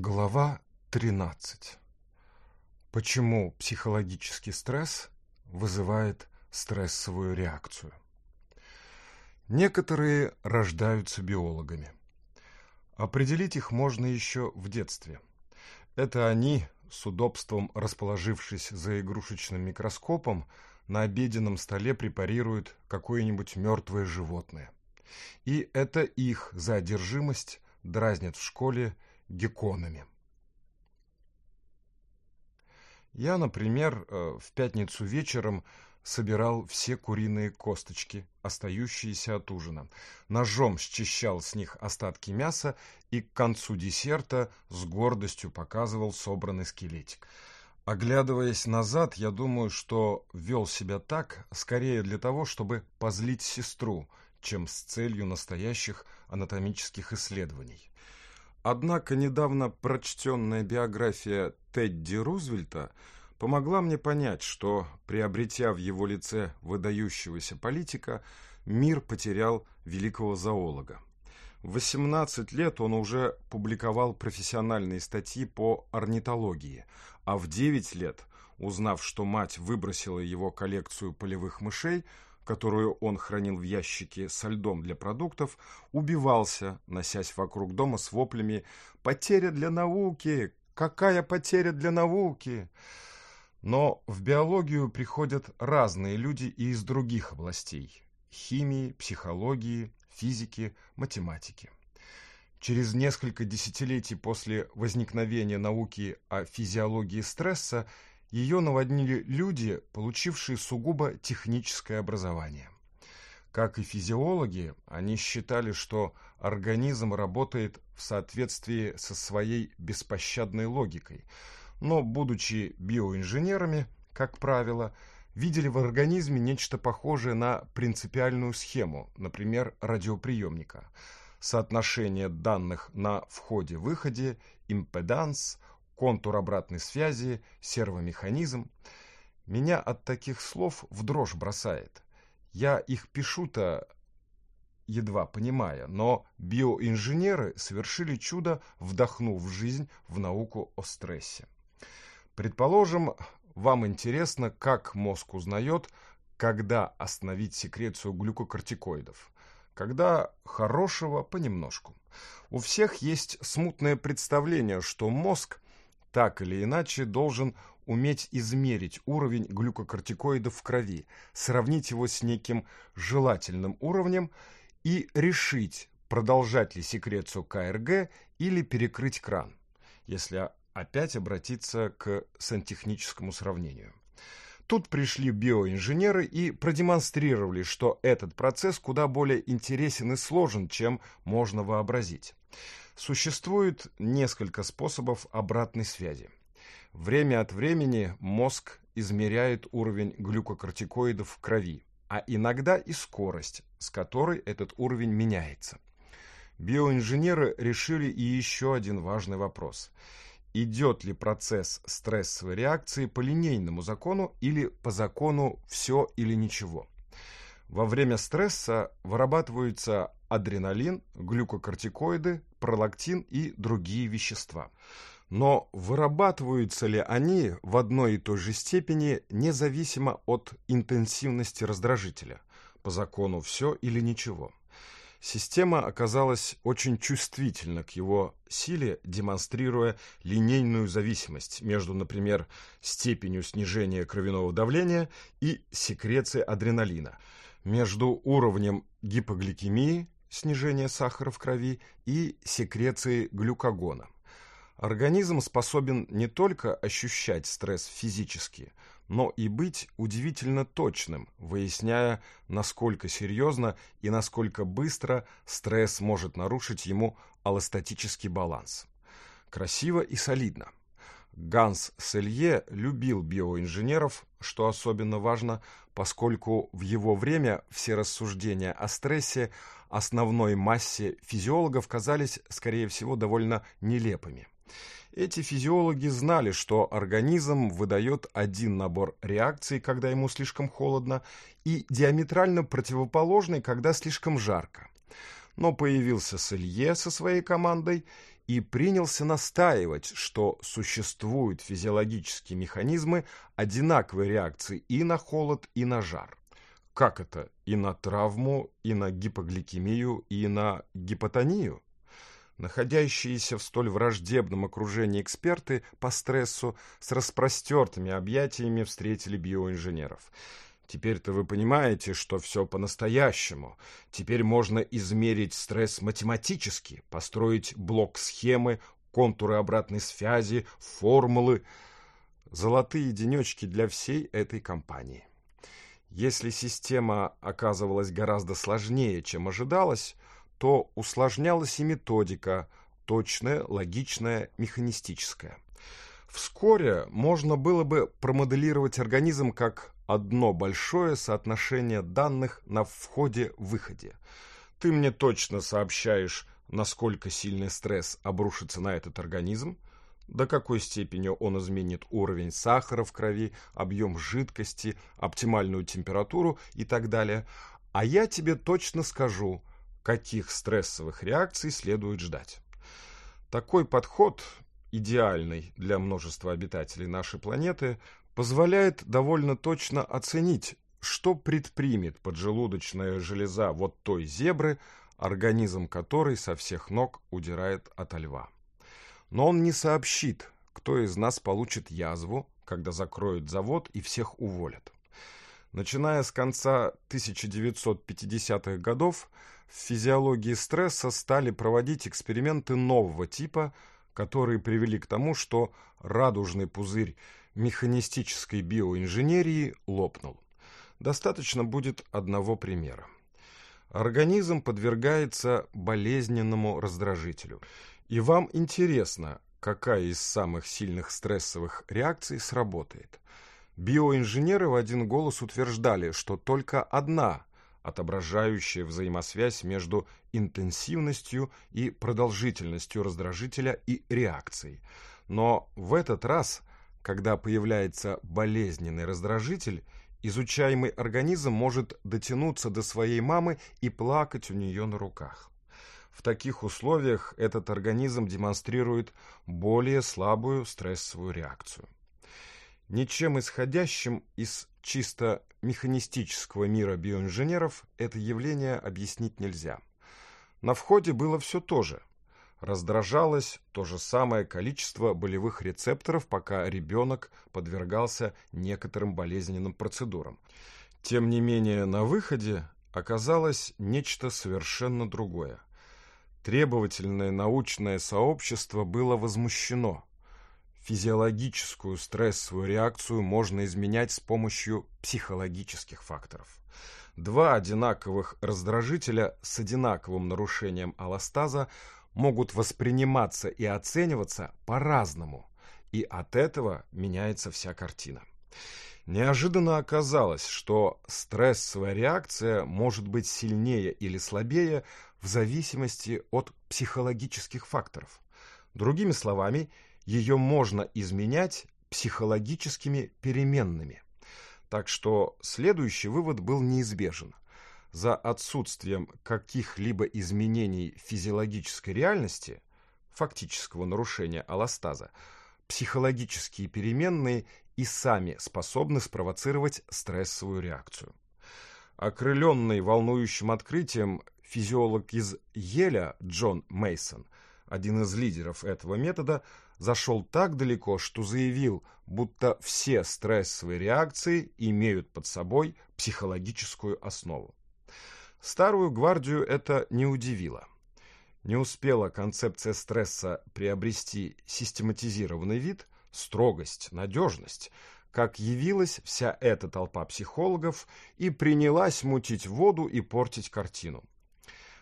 Глава 13. Почему психологический стресс вызывает стрессовую реакцию? Некоторые рождаются биологами. Определить их можно еще в детстве. Это они, с удобством расположившись за игрушечным микроскопом, на обеденном столе препарируют какое-нибудь мертвое животное. И это их задержимость дразнят в школе – гекконами. Я, например, э, в пятницу вечером собирал все куриные косточки, остающиеся от ужина. Ножом счищал с них остатки мяса и к концу десерта с гордостью показывал собранный скелетик. Оглядываясь назад, я думаю, что вел себя так скорее для того, чтобы позлить сестру, чем с целью настоящих анатомических исследований. Однако недавно прочтенная биография Тедди Рузвельта помогла мне понять, что, приобретя в его лице выдающегося политика, мир потерял великого зоолога. В 18 лет он уже публиковал профессиональные статьи по орнитологии, а в 9 лет, узнав, что мать выбросила его коллекцию полевых мышей, которую он хранил в ящике со льдом для продуктов, убивался, носясь вокруг дома с воплями «Потеря для науки! Какая потеря для науки!» Но в биологию приходят разные люди и из других областей – химии, психологии, физики, математики. Через несколько десятилетий после возникновения науки о физиологии стресса ее наводнили люди, получившие сугубо техническое образование. Как и физиологи, они считали, что организм работает в соответствии со своей беспощадной логикой, но, будучи биоинженерами, как правило, видели в организме нечто похожее на принципиальную схему, например, радиоприемника – соотношение данных на входе-выходе, импеданс, контур обратной связи, сервомеханизм. Меня от таких слов в дрожь бросает. Я их пишу-то едва понимая, но биоинженеры совершили чудо, вдохнув жизнь в науку о стрессе. Предположим, вам интересно, как мозг узнает, когда остановить секрецию глюкокортикоидов. Когда хорошего понемножку. У всех есть смутное представление, что мозг так или иначе должен уметь измерить уровень глюкокортикоидов в крови, сравнить его с неким желательным уровнем и решить, продолжать ли секрецию КРГ или перекрыть кран, если опять обратиться к сантехническому сравнению. Тут пришли биоинженеры и продемонстрировали, что этот процесс куда более интересен и сложен, чем можно вообразить. Существует несколько способов обратной связи. Время от времени мозг измеряет уровень глюкокортикоидов в крови, а иногда и скорость, с которой этот уровень меняется. Биоинженеры решили и еще один важный вопрос. Идет ли процесс стрессовой реакции по линейному закону или по закону «все или ничего»? Во время стресса вырабатываются адреналин, глюкокортикоиды, пролактин и другие вещества. Но вырабатываются ли они в одной и той же степени независимо от интенсивности раздражителя? По закону все или ничего? Система оказалась очень чувствительна к его силе, демонстрируя линейную зависимость между, например, степенью снижения кровяного давления и секреции адреналина, между уровнем гипогликемии снижение сахара в крови и секреции глюкогона. Организм способен не только ощущать стресс физически, но и быть удивительно точным, выясняя, насколько серьезно и насколько быстро стресс может нарушить ему аллостатический баланс. Красиво и солидно. Ганс Селье любил биоинженеров, что особенно важно, поскольку в его время все рассуждения о стрессе – основной массе физиологов казались, скорее всего, довольно нелепыми. Эти физиологи знали, что организм выдает один набор реакций, когда ему слишком холодно, и диаметрально противоположный, когда слишком жарко. Но появился Селье со своей командой и принялся настаивать, что существуют физиологические механизмы одинаковой реакции и на холод, и на жар. Как это? И на травму, и на гипогликемию, и на гипотонию? Находящиеся в столь враждебном окружении эксперты по стрессу с распростертыми объятиями встретили биоинженеров. Теперь-то вы понимаете, что все по-настоящему. Теперь можно измерить стресс математически, построить блок схемы, контуры обратной связи, формулы. Золотые денечки для всей этой компании. Если система оказывалась гораздо сложнее, чем ожидалось, то усложнялась и методика, точная, логичная, механистическая. Вскоре можно было бы промоделировать организм как одно большое соотношение данных на входе-выходе. Ты мне точно сообщаешь, насколько сильный стресс обрушится на этот организм, до какой степени он изменит уровень сахара в крови, объем жидкости, оптимальную температуру и так далее. А я тебе точно скажу, каких стрессовых реакций следует ждать. Такой подход, идеальный для множества обитателей нашей планеты, позволяет довольно точно оценить, что предпримет поджелудочная железа вот той зебры, организм которой со всех ног удирает от льва. Но он не сообщит, кто из нас получит язву, когда закроют завод и всех уволят. Начиная с конца 1950-х годов в физиологии стресса стали проводить эксперименты нового типа, которые привели к тому, что радужный пузырь механистической биоинженерии лопнул. Достаточно будет одного примера. Организм подвергается болезненному раздражителю. И вам интересно, какая из самых сильных стрессовых реакций сработает. Биоинженеры в один голос утверждали, что только одна, отображающая взаимосвязь между интенсивностью и продолжительностью раздражителя и реакцией. Но в этот раз, когда появляется болезненный раздражитель, изучаемый организм может дотянуться до своей мамы и плакать у нее на руках. В таких условиях этот организм демонстрирует более слабую стрессовую реакцию. Ничем исходящим из чисто механистического мира биоинженеров это явление объяснить нельзя. На входе было все то же. Раздражалось то же самое количество болевых рецепторов, пока ребенок подвергался некоторым болезненным процедурам. Тем не менее, на выходе оказалось нечто совершенно другое – требовательное научное сообщество было возмущено. Физиологическую стрессовую реакцию можно изменять с помощью психологических факторов. Два одинаковых раздражителя с одинаковым нарушением аластаза могут восприниматься и оцениваться по-разному, и от этого меняется вся картина. Неожиданно оказалось, что стрессовая реакция может быть сильнее или слабее в зависимости от психологических факторов. Другими словами, ее можно изменять психологическими переменными. Так что следующий вывод был неизбежен. За отсутствием каких-либо изменений физиологической реальности, фактического нарушения аластаза, психологические переменные и сами способны спровоцировать стрессовую реакцию. Окрыленный волнующим открытием, физиолог из Еля Джон Мейсон, один из лидеров этого метода, зашел так далеко, что заявил, будто все стрессовые реакции имеют под собой психологическую основу. Старую гвардию это не удивило. Не успела концепция стресса приобрести систематизированный вид, строгость, надежность, как явилась вся эта толпа психологов и принялась мутить воду и портить картину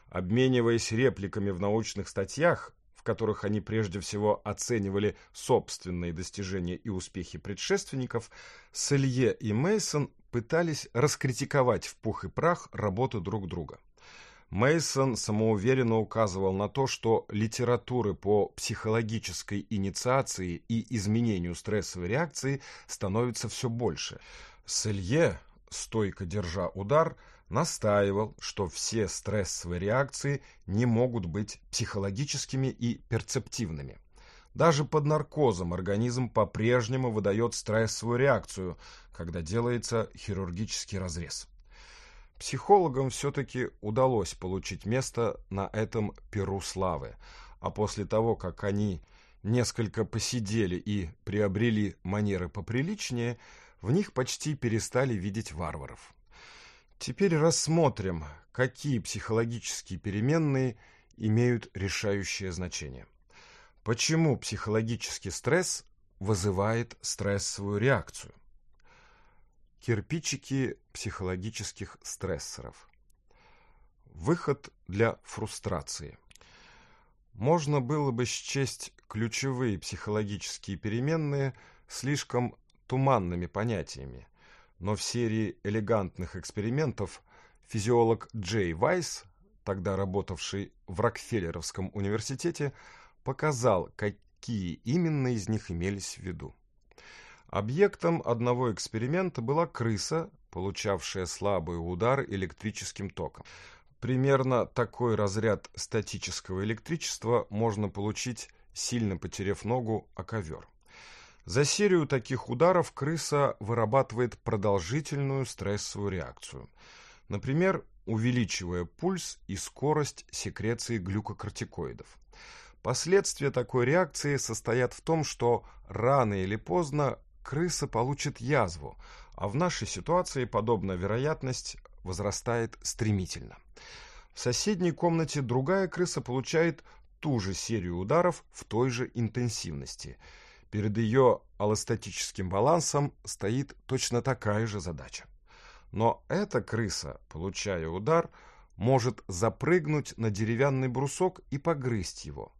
обмениваясь репликами в научных статьях, в которых они прежде всего оценивали собственные достижения и успехи предшественников, Селье и Мейсон пытались раскритиковать в пух и прах работу друг друга. Мейсон самоуверенно указывал на то, что литературы по психологической инициации и изменению стрессовой реакции становится все больше. Селье, стойко держа удар, настаивал, что все стрессовые реакции не могут быть психологическими и перцептивными. Даже под наркозом организм по-прежнему выдает стрессовую реакцию, когда делается хирургический разрез. Психологам все-таки удалось получить место на этом перу славы, а после того, как они несколько посидели и приобрели манеры поприличнее, в них почти перестали видеть варваров. Теперь рассмотрим, какие психологические переменные имеют решающее значение. Почему психологический стресс вызывает стрессовую реакцию? Кирпичики психологических стрессоров. Выход для фрустрации. Можно было бы счесть ключевые психологические переменные слишком туманными понятиями – но в серии элегантных экспериментов физиолог Джей Вайс, тогда работавший в Рокфеллеровском университете, показал, какие именно из них имелись в виду. Объектом одного эксперимента была крыса, получавшая слабый удар электрическим током. Примерно такой разряд статического электричества можно получить, сильно потеряв ногу о ковер. За серию таких ударов крыса вырабатывает продолжительную стрессовую реакцию. Например, увеличивая пульс и скорость секреции глюкокортикоидов. Последствия такой реакции состоят в том, что рано или поздно крыса получит язву, а в нашей ситуации подобная вероятность возрастает стремительно. В соседней комнате другая крыса получает ту же серию ударов в той же интенсивности – Перед ее аллостатическим балансом стоит точно такая же задача. Но эта крыса, получая удар, может запрыгнуть на деревянный брусок и погрызть его.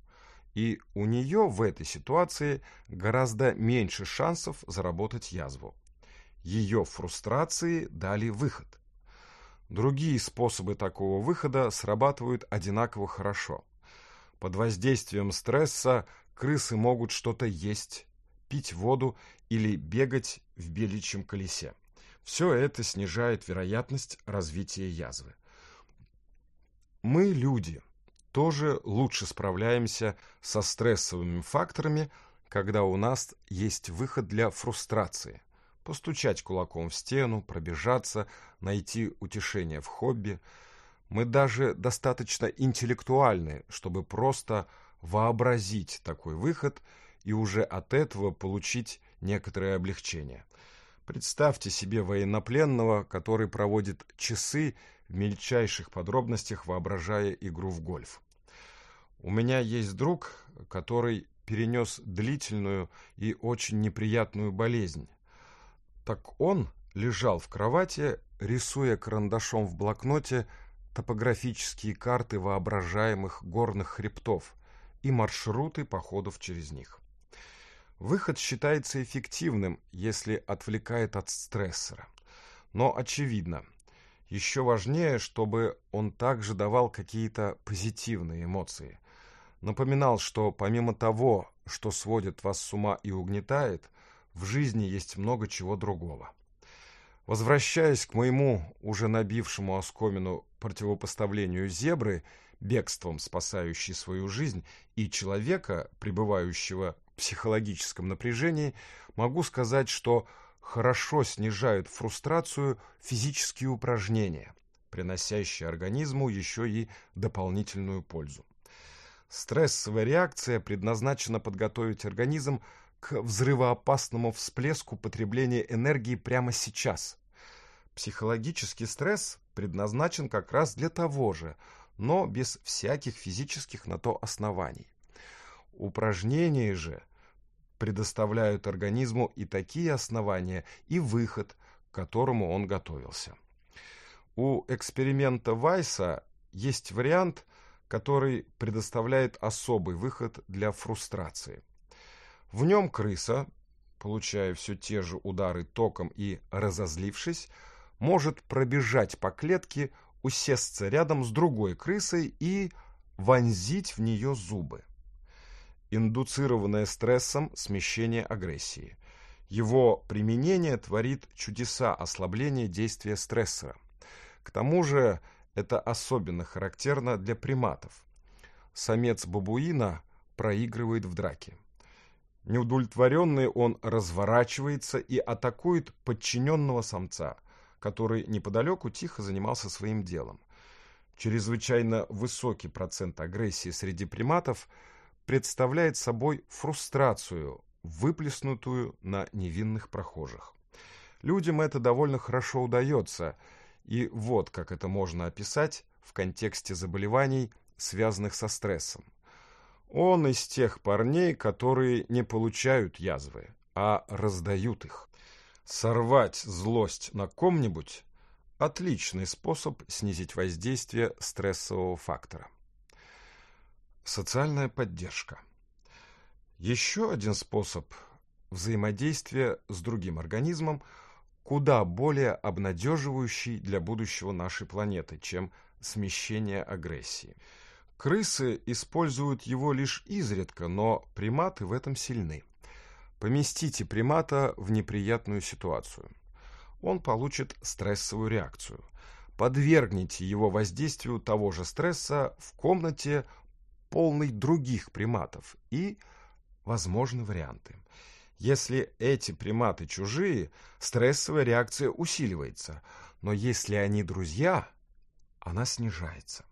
И у нее в этой ситуации гораздо меньше шансов заработать язву. Ее фрустрации дали выход. Другие способы такого выхода срабатывают одинаково хорошо. Под воздействием стресса крысы могут что-то есть, пить воду или бегать в беличьем колесе. Все это снижает вероятность развития язвы. Мы, люди, тоже лучше справляемся со стрессовыми факторами, когда у нас есть выход для фрустрации. Постучать кулаком в стену, пробежаться, найти утешение в хобби. Мы даже достаточно интеллектуальны, чтобы просто вообразить такой выход и уже от этого получить некоторое облегчение. Представьте себе военнопленного, который проводит часы в мельчайших подробностях, воображая игру в гольф. У меня есть друг, который перенес длительную и очень неприятную болезнь. Так он лежал в кровати, рисуя карандашом в блокноте топографические карты воображаемых горных хребтов – и маршруты походов через них. Выход считается эффективным, если отвлекает от стрессора. Но очевидно, еще важнее, чтобы он также давал какие-то позитивные эмоции. Напоминал, что помимо того, что сводит вас с ума и угнетает, в жизни есть много чего другого. Возвращаясь к моему, уже набившему оскомину противопоставлению зебры – бегством спасающий свою жизнь, и человека, пребывающего в психологическом напряжении, могу сказать, что хорошо снижают фрустрацию физические упражнения, приносящие организму еще и дополнительную пользу. Стрессовая реакция предназначена подготовить организм к взрывоопасному всплеску потребления энергии прямо сейчас. Психологический стресс предназначен как раз для того же – но без всяких физических на то оснований. Упражнения же предоставляют организму и такие основания, и выход, к которому он готовился. У эксперимента Вайса есть вариант, который предоставляет особый выход для фрустрации. В нем крыса, получая все те же удары током и разозлившись, может пробежать по клетке усесться рядом с другой крысой и вонзить в нее зубы. Индуцированное стрессом смещение агрессии. Его применение творит чудеса ослабления действия стрессора. К тому же это особенно характерно для приматов. Самец бабуина проигрывает в драке. Неудовлетворенный он разворачивается и атакует подчиненного самца – который неподалеку тихо занимался своим делом. Чрезвычайно высокий процент агрессии среди приматов представляет собой фрустрацию, выплеснутую на невинных прохожих. Людям это довольно хорошо удается, и вот как это можно описать в контексте заболеваний, связанных со стрессом. Он из тех парней, которые не получают язвы, а раздают их. Сорвать злость на ком-нибудь – отличный способ снизить воздействие стрессового фактора. Социальная поддержка. Еще один способ взаимодействия с другим организмом куда более обнадеживающий для будущего нашей планеты, чем смещение агрессии. Крысы используют его лишь изредка, но приматы в этом сильны. Поместите примата в неприятную ситуацию. Он получит стрессовую реакцию. Подвергните его воздействию того же стресса в комнате, полной других приматов и возможны варианты. Если эти приматы чужие, стрессовая реакция усиливается, но если они друзья, она снижается.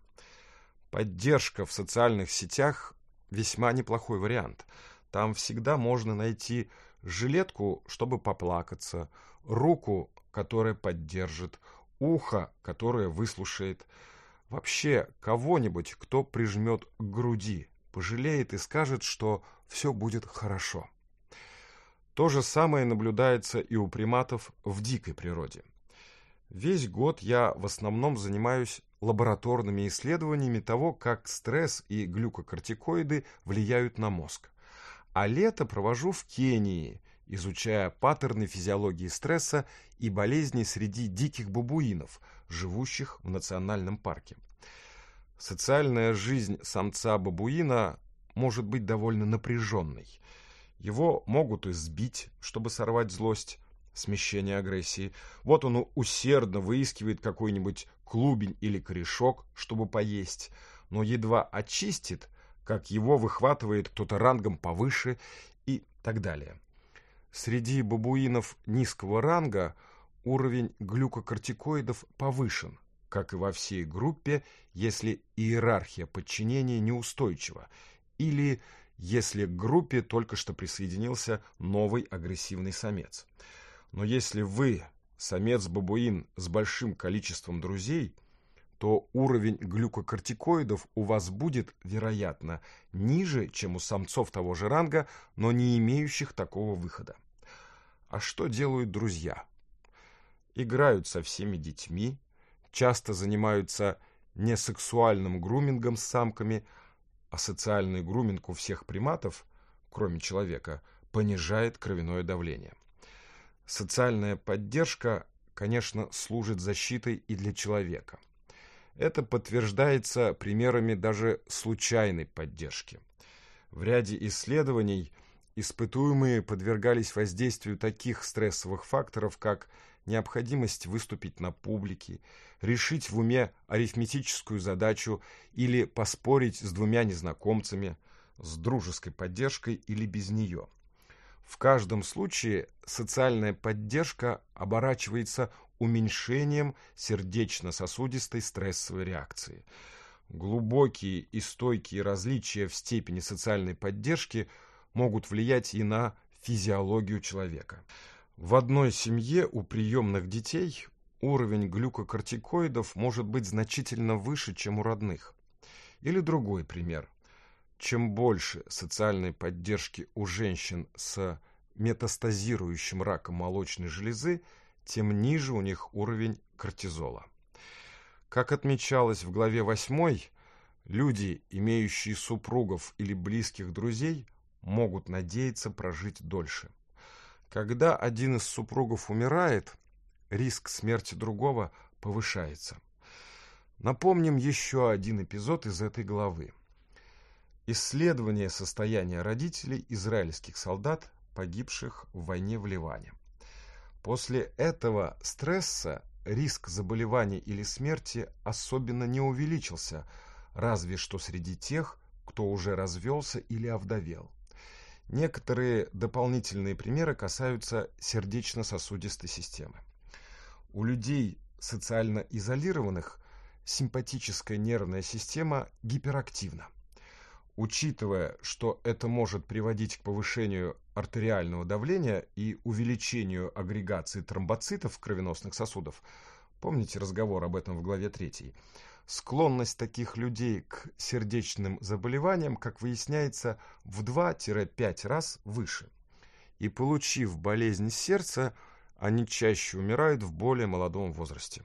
Поддержка в социальных сетях – весьма неплохой вариант – там всегда можно найти жилетку, чтобы поплакаться, руку, которая поддержит, ухо, которое выслушает. Вообще кого-нибудь, кто прижмет к груди, пожалеет и скажет, что все будет хорошо. То же самое наблюдается и у приматов в дикой природе. Весь год я в основном занимаюсь лабораторными исследованиями того, как стресс и глюкокортикоиды влияют на мозг а лето провожу в Кении, изучая паттерны физиологии стресса и болезней среди диких бабуинов, живущих в национальном парке. Социальная жизнь самца-бабуина может быть довольно напряженной. Его могут избить, чтобы сорвать злость, смещение агрессии. Вот он усердно выискивает какой-нибудь клубень или корешок, чтобы поесть, но едва очистит – как его выхватывает кто-то рангом повыше и так далее. Среди бабуинов низкого ранга уровень глюкокортикоидов повышен, как и во всей группе, если иерархия подчинения неустойчива или если к группе только что присоединился новый агрессивный самец. Но если вы самец-бабуин с большим количеством друзей – то уровень глюкокортикоидов у вас будет, вероятно, ниже, чем у самцов того же ранга, но не имеющих такого выхода. А что делают друзья? Играют со всеми детьми, часто занимаются не сексуальным грумингом с самками, а социальный груминг у всех приматов, кроме человека, понижает кровяное давление. Социальная поддержка, конечно, служит защитой и для человека – это подтверждается примерами даже случайной поддержки. В ряде исследований испытуемые подвергались воздействию таких стрессовых факторов, как необходимость выступить на публике, решить в уме арифметическую задачу или поспорить с двумя незнакомцами, с дружеской поддержкой или без нее. В каждом случае социальная поддержка оборачивается уменьшением сердечно-сосудистой стрессовой реакции. Глубокие и стойкие различия в степени социальной поддержки могут влиять и на физиологию человека. В одной семье у приемных детей уровень глюкокортикоидов может быть значительно выше, чем у родных. Или другой пример. Чем больше социальной поддержки у женщин с метастазирующим раком молочной железы, тем ниже у них уровень кортизола. Как отмечалось в главе 8, люди, имеющие супругов или близких друзей, могут надеяться прожить дольше. Когда один из супругов умирает, риск смерти другого повышается. Напомним еще один эпизод из этой главы. Исследование состояния родителей израильских солдат, погибших в войне в Ливане. После этого стресса риск заболеваний или смерти особенно не увеличился, разве что среди тех, кто уже развелся или овдовел. Некоторые дополнительные примеры касаются сердечно-сосудистой системы. У людей социально изолированных симпатическая нервная система гиперактивна учитывая, что это может приводить к повышению артериального давления и увеличению агрегации тромбоцитов кровеносных сосудов, помните разговор об этом в главе 3, склонность таких людей к сердечным заболеваниям, как выясняется, в 2-5 раз выше. И получив болезнь сердца, они чаще умирают в более молодом возрасте.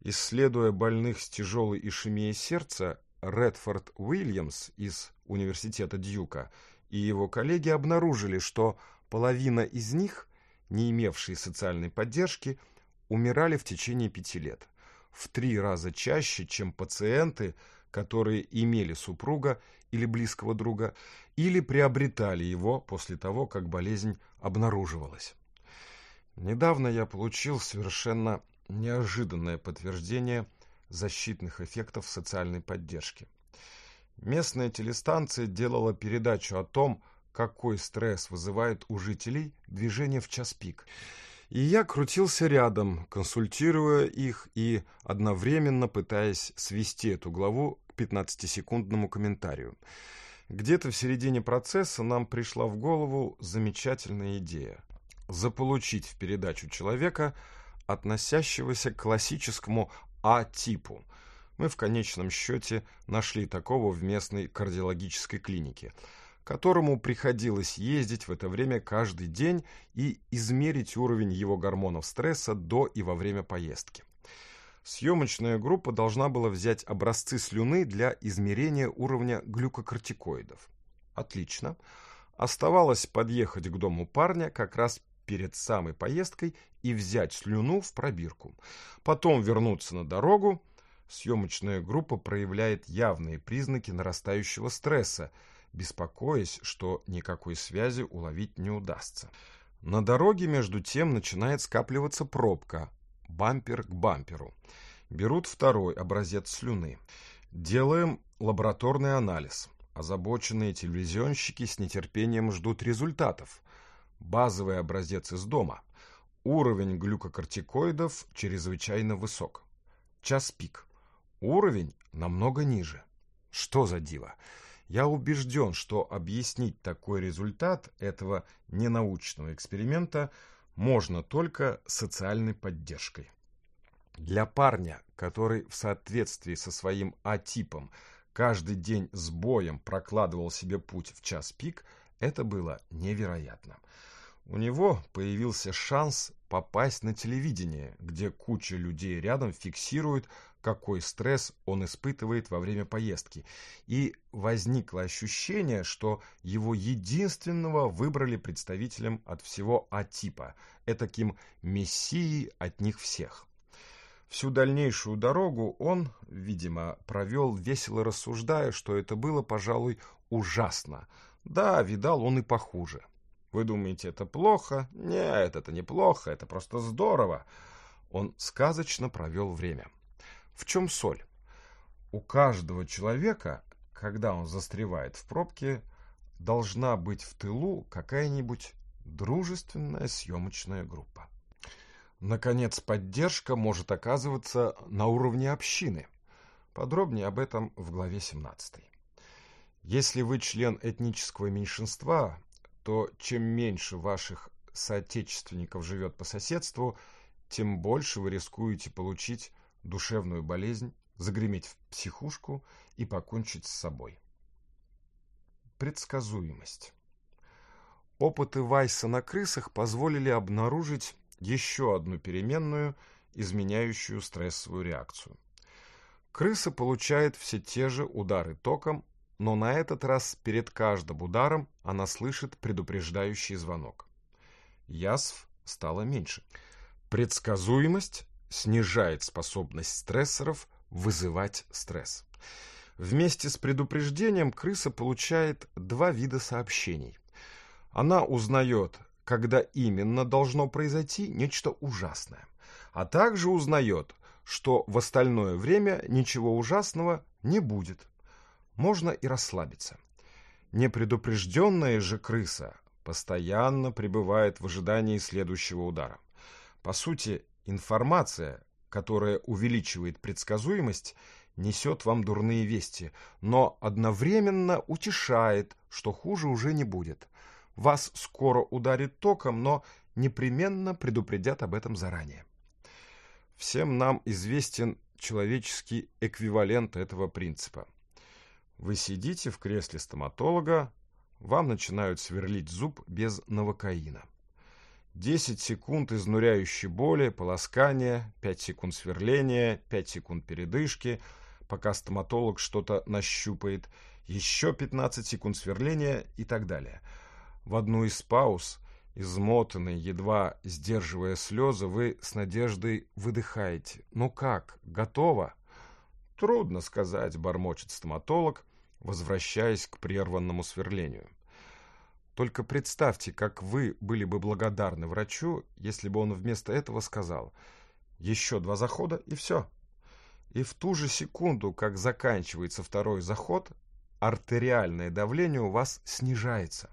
Исследуя больных с тяжелой ишемией сердца, Редфорд Уильямс из Университета Дьюка и его коллеги обнаружили, что половина из них, не имевшие социальной поддержки, умирали в течение пяти лет, в три раза чаще, чем пациенты, которые имели супруга или близкого друга, или приобретали его после того, как болезнь обнаруживалась. Недавно я получил совершенно неожиданное подтверждение защитных эффектов социальной поддержки. Местная телестанция делала передачу о том, какой стресс вызывает у жителей движение в час пик. И я крутился рядом, консультируя их и одновременно пытаясь свести эту главу к 15-секундному комментарию. Где-то в середине процесса нам пришла в голову замечательная идея – заполучить в передачу человека, относящегося к классическому а типу. Мы в конечном счете нашли такого в местной кардиологической клинике, которому приходилось ездить в это время каждый день и измерить уровень его гормонов стресса до и во время поездки. Съемочная группа должна была взять образцы слюны для измерения уровня глюкокортикоидов. Отлично. Оставалось подъехать к дому парня как раз перед самой поездкой и взять слюну в пробирку. Потом вернуться на дорогу. Съемочная группа проявляет явные признаки нарастающего стресса, беспокоясь, что никакой связи уловить не удастся. На дороге, между тем, начинает скапливаться пробка, бампер к бамперу. Берут второй образец слюны. Делаем лабораторный анализ. Озабоченные телевизионщики с нетерпением ждут результатов. Базовый образец из дома – Уровень глюкокортикоидов чрезвычайно высок. Час пик. Уровень намного ниже. Что за диво? Я убежден, что объяснить такой результат этого ненаучного эксперимента можно только социальной поддержкой. Для парня, который в соответствии со своим А-типом каждый день с боем прокладывал себе путь в час пик, это было невероятно. У него появился шанс попасть на телевидение, где куча людей рядом фиксирует, какой стресс он испытывает во время поездки. И возникло ощущение, что его единственного выбрали представителем от всего А-типа, этаким мессией от них всех. Всю дальнейшую дорогу он, видимо, провел весело рассуждая, что это было, пожалуй, ужасно. Да, видал он и похуже. Вы думаете, это плохо? Нет, это неплохо, это просто здорово. Он сказочно провел время. В чем соль? У каждого человека, когда он застревает в пробке, должна быть в тылу какая-нибудь дружественная съемочная группа. Наконец, поддержка может оказываться на уровне общины. Подробнее об этом в главе 17. Если вы член этнического меньшинства, что чем меньше ваших соотечественников живет по соседству, тем больше вы рискуете получить душевную болезнь, загреметь в психушку и покончить с собой. Предсказуемость. Опыты Вайса на крысах позволили обнаружить еще одну переменную, изменяющую стрессовую реакцию. Крыса получает все те же удары током но на этот раз перед каждым ударом она слышит предупреждающий звонок. Язв стало меньше. Предсказуемость снижает способность стрессоров вызывать стресс. Вместе с предупреждением крыса получает два вида сообщений. Она узнает, когда именно должно произойти нечто ужасное, а также узнает, что в остальное время ничего ужасного не будет можно и расслабиться. Непредупрежденная же крыса постоянно пребывает в ожидании следующего удара. По сути, информация, которая увеличивает предсказуемость, несет вам дурные вести, но одновременно утешает, что хуже уже не будет. Вас скоро ударит током, но непременно предупредят об этом заранее. Всем нам известен человеческий эквивалент этого принципа. Вы сидите в кресле стоматолога, вам начинают сверлить зуб без новокаина. 10 секунд изнуряющей боли, полоскания, 5 секунд сверления, 5 секунд передышки, пока стоматолог что-то нащупает, еще 15 секунд сверления и так далее. В одну из пауз, измотанный, едва сдерживая слезы, вы с надеждой выдыхаете. «Ну как? Готово?» Трудно сказать, бормочет стоматолог, возвращаясь к прерванному сверлению. Только представьте, как вы были бы благодарны врачу, если бы он вместо этого сказал «Еще два захода и все». И в ту же секунду, как заканчивается второй заход, артериальное давление у вас снижается.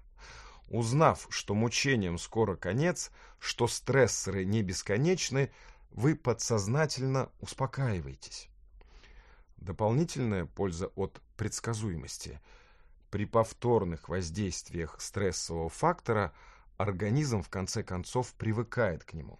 Узнав, что мучениям скоро конец, что стрессоры не бесконечны, вы подсознательно успокаиваетесь. Дополнительная польза от предсказуемости. При повторных воздействиях стрессового фактора организм в конце концов привыкает к нему.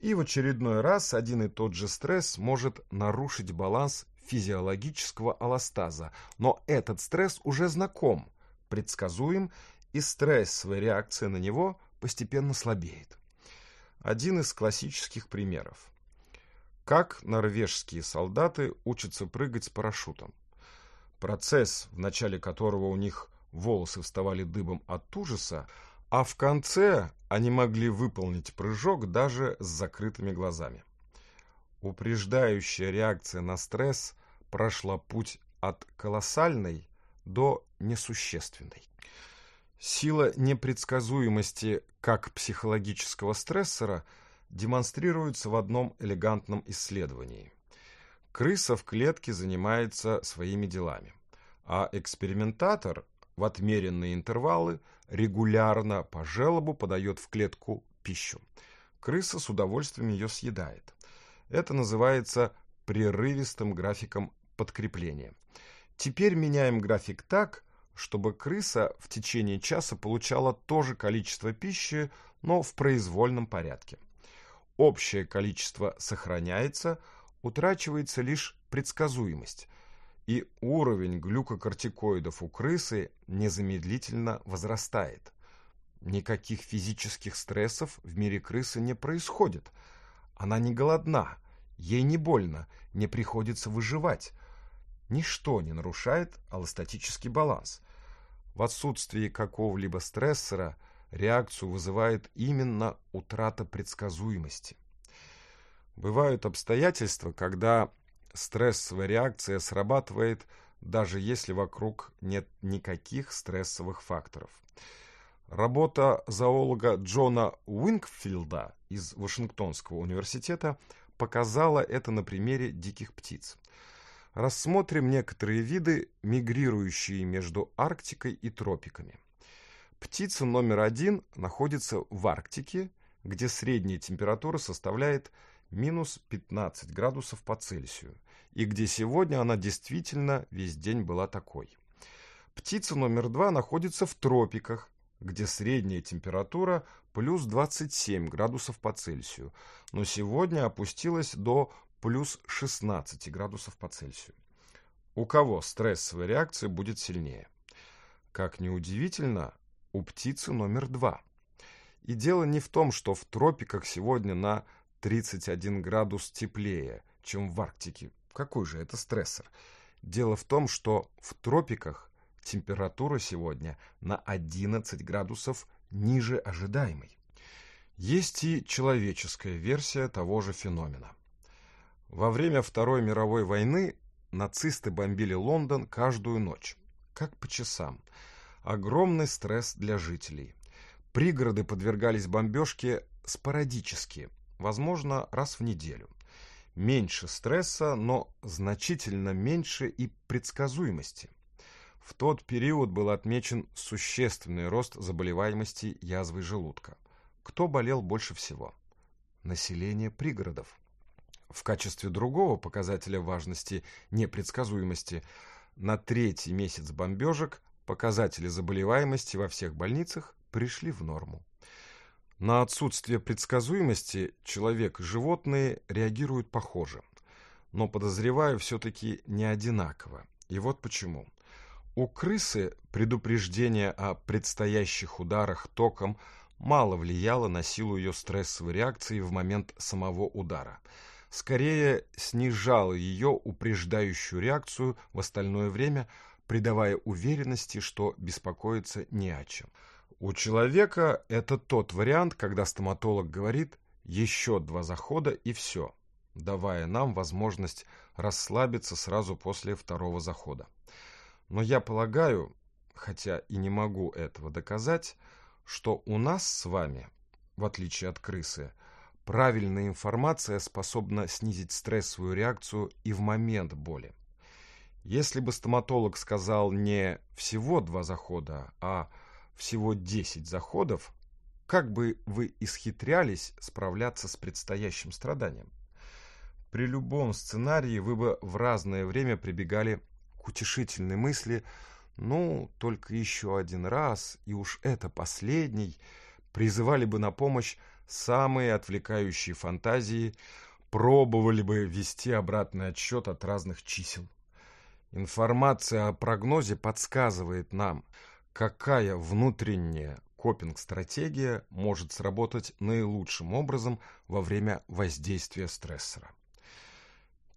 И в очередной раз один и тот же стресс может нарушить баланс физиологического аластаза, но этот стресс уже знаком, предсказуем, и стрессовая реакция на него постепенно слабеет. Один из классических примеров. Как норвежские солдаты учатся прыгать с парашютом. Процесс, в начале которого у них волосы вставали дыбом от ужаса, а в конце они могли выполнить прыжок даже с закрытыми глазами. Упреждающая реакция на стресс прошла путь от колоссальной до несущественной. Сила непредсказуемости как психологического стрессора – Демонстрируются в одном элегантном исследовании. Крыса в клетке занимается своими делами, а экспериментатор в отмеренные интервалы регулярно по желобу подает в клетку пищу. Крыса с удовольствием ее съедает. Это называется прерывистым графиком подкрепления. Теперь меняем график так, чтобы крыса в течение часа получала то же количество пищи, но в произвольном порядке общее количество сохраняется, утрачивается лишь предсказуемость, и уровень глюкокортикоидов у крысы незамедлительно возрастает. Никаких физических стрессов в мире крысы не происходит. Она не голодна, ей не больно, не приходится выживать. Ничто не нарушает аллостатический баланс. В отсутствии какого-либо стрессора – реакцию вызывает именно утрата предсказуемости. Бывают обстоятельства, когда стрессовая реакция срабатывает, даже если вокруг нет никаких стрессовых факторов. Работа зоолога Джона Уинкфилда из Вашингтонского университета показала это на примере диких птиц. Рассмотрим некоторые виды, мигрирующие между Арктикой и тропиками. Птица номер один находится в Арктике, где средняя температура составляет минус 15 градусов по Цельсию, и где сегодня она действительно весь день была такой. Птица номер два находится в тропиках, где средняя температура плюс 27 градусов по Цельсию, но сегодня опустилась до плюс 16 градусов по Цельсию. У кого стрессовая реакция будет сильнее? Как ни удивительно, у птицы номер два. И дело не в том, что в тропиках сегодня на 31 градус теплее, чем в Арктике. Какой же это стрессор? Дело в том, что в тропиках температура сегодня на 11 градусов ниже ожидаемой. Есть и человеческая версия того же феномена. Во время Второй мировой войны нацисты бомбили Лондон каждую ночь, как по часам огромный стресс для жителей. Пригороды подвергались бомбежке спорадически, возможно, раз в неделю. Меньше стресса, но значительно меньше и предсказуемости. В тот период был отмечен существенный рост заболеваемости язвой желудка. Кто болел больше всего? Население пригородов. В качестве другого показателя важности непредсказуемости на третий месяц бомбежек показатели заболеваемости во всех больницах пришли в норму. На отсутствие предсказуемости человек и животные реагируют похоже, но, подозреваю, все-таки не одинаково. И вот почему. У крысы предупреждение о предстоящих ударах током мало влияло на силу ее стрессовой реакции в момент самого удара. Скорее, снижало ее упреждающую реакцию в остальное время – придавая уверенности, что беспокоиться не о чем. У человека это тот вариант, когда стоматолог говорит «еще два захода и все», давая нам возможность расслабиться сразу после второго захода. Но я полагаю, хотя и не могу этого доказать, что у нас с вами, в отличие от крысы, правильная информация способна снизить стрессовую реакцию и в момент боли. Если бы стоматолог сказал не всего два захода, а всего 10 заходов, как бы вы исхитрялись справляться с предстоящим страданием? При любом сценарии вы бы в разное время прибегали к утешительной мысли «ну, только еще один раз, и уж это последний», призывали бы на помощь самые отвлекающие фантазии, пробовали бы вести обратный отсчет от разных чисел. Информация о прогнозе подсказывает нам, какая внутренняя копинг-стратегия может сработать наилучшим образом во время воздействия стрессора.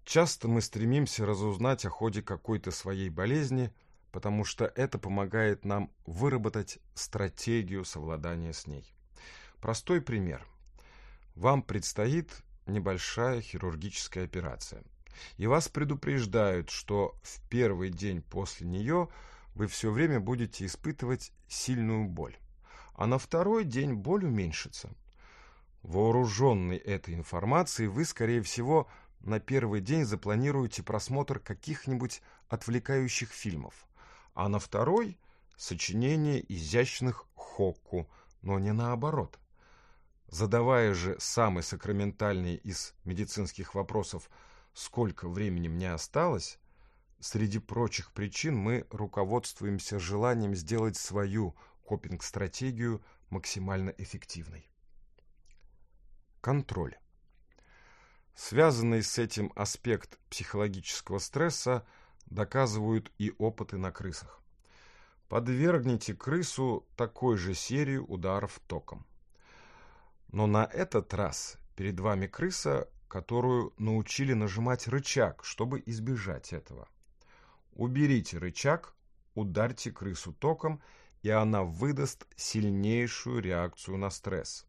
Часто мы стремимся разузнать о ходе какой-то своей болезни, потому что это помогает нам выработать стратегию совладания с ней. Простой пример. Вам предстоит небольшая хирургическая операция – и вас предупреждают, что в первый день после нее вы все время будете испытывать сильную боль, а на второй день боль уменьшится. Вооруженный этой информацией, вы, скорее всего, на первый день запланируете просмотр каких-нибудь отвлекающих фильмов, а на второй – сочинение изящных хокку, но не наоборот. Задавая же самый сакраментальный из медицинских вопросов – сколько времени мне осталось, среди прочих причин мы руководствуемся желанием сделать свою копинг-стратегию максимально эффективной. Контроль. Связанный с этим аспект психологического стресса доказывают и опыты на крысах. Подвергните крысу такой же серии ударов током. Но на этот раз перед вами крыса которую научили нажимать рычаг, чтобы избежать этого. Уберите рычаг, ударьте крысу током, и она выдаст сильнейшую реакцию на стресс.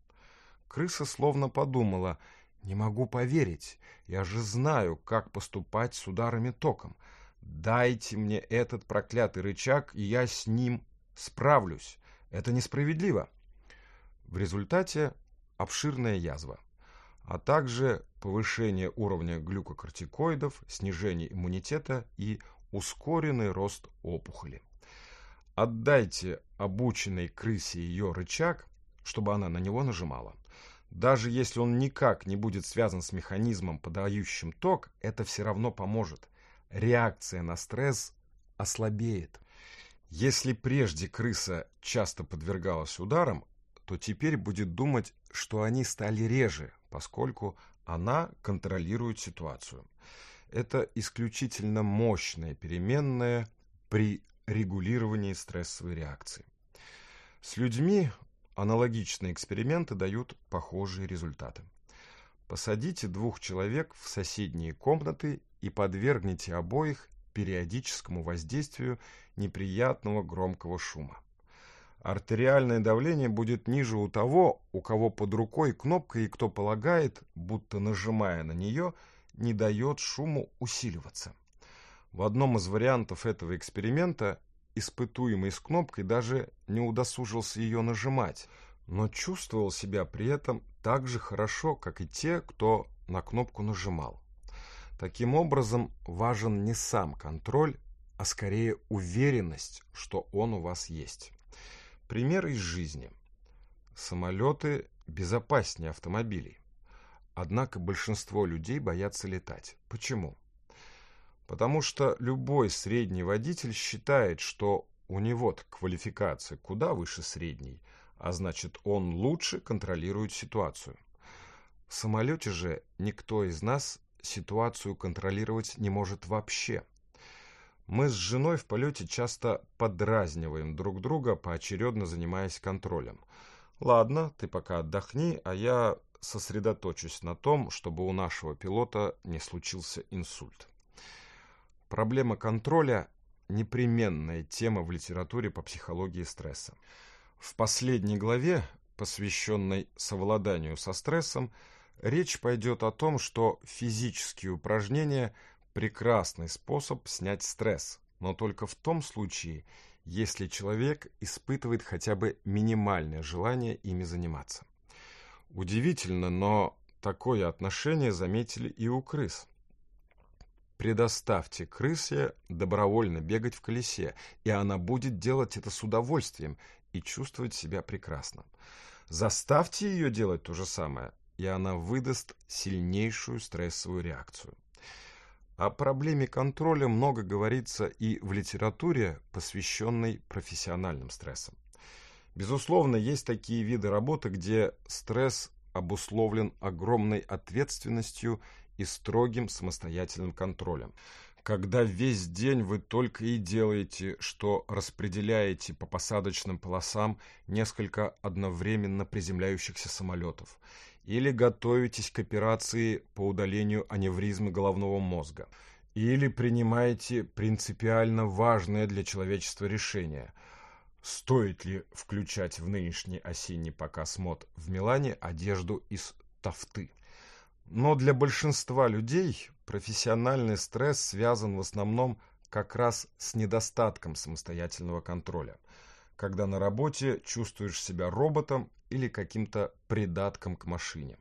Крыса словно подумала «Не могу поверить, я же знаю, как поступать с ударами током. Дайте мне этот проклятый рычаг, и я с ним справлюсь. Это несправедливо». В результате обширная язва – а также повышение уровня глюкокортикоидов, снижение иммунитета и ускоренный рост опухоли. Отдайте обученной крысе ее рычаг, чтобы она на него нажимала. Даже если он никак не будет связан с механизмом, подающим ток, это все равно поможет. Реакция на стресс ослабеет. Если прежде крыса часто подвергалась ударам, то теперь будет думать, что они стали реже, поскольку она контролирует ситуацию. Это исключительно мощная переменная при регулировании стрессовой реакции. С людьми аналогичные эксперименты дают похожие результаты. Посадите двух человек в соседние комнаты и подвергните обоих периодическому воздействию неприятного громкого шума артериальное давление будет ниже у того, у кого под рукой кнопка и кто полагает, будто нажимая на нее, не дает шуму усиливаться. В одном из вариантов этого эксперимента испытуемый с кнопкой даже не удосужился ее нажимать, но чувствовал себя при этом так же хорошо, как и те, кто на кнопку нажимал. Таким образом, важен не сам контроль, а скорее уверенность, что он у вас есть. Пример из жизни. Самолеты безопаснее автомобилей. Однако большинство людей боятся летать. Почему? Потому что любой средний водитель считает, что у него квалификация куда выше средней, а значит он лучше контролирует ситуацию. В самолете же никто из нас ситуацию контролировать не может вообще – мы с женой в полете часто подразниваем друг друга, поочередно занимаясь контролем. Ладно, ты пока отдохни, а я сосредоточусь на том, чтобы у нашего пилота не случился инсульт. Проблема контроля – непременная тема в литературе по психологии стресса. В последней главе, посвященной совладанию со стрессом, речь пойдет о том, что физические упражнения – прекрасный способ снять стресс, но только в том случае, если человек испытывает хотя бы минимальное желание ими заниматься. Удивительно, но такое отношение заметили и у крыс. Предоставьте крысе добровольно бегать в колесе, и она будет делать это с удовольствием и чувствовать себя прекрасно. Заставьте ее делать то же самое, и она выдаст сильнейшую стрессовую реакцию. О проблеме контроля много говорится и в литературе, посвященной профессиональным стрессам. Безусловно, есть такие виды работы, где стресс обусловлен огромной ответственностью и строгим самостоятельным контролем. Когда весь день вы только и делаете, что распределяете по посадочным полосам несколько одновременно приземляющихся самолетов – или готовитесь к операции по удалению аневризмы головного мозга, или принимаете принципиально важное для человечества решение – Стоит ли включать в нынешний осенний показ мод в Милане одежду из тафты? Но для большинства людей профессиональный стресс связан в основном как раз с недостатком самостоятельного контроля – когда на работе чувствуешь себя роботом или каким-то придатком к машине.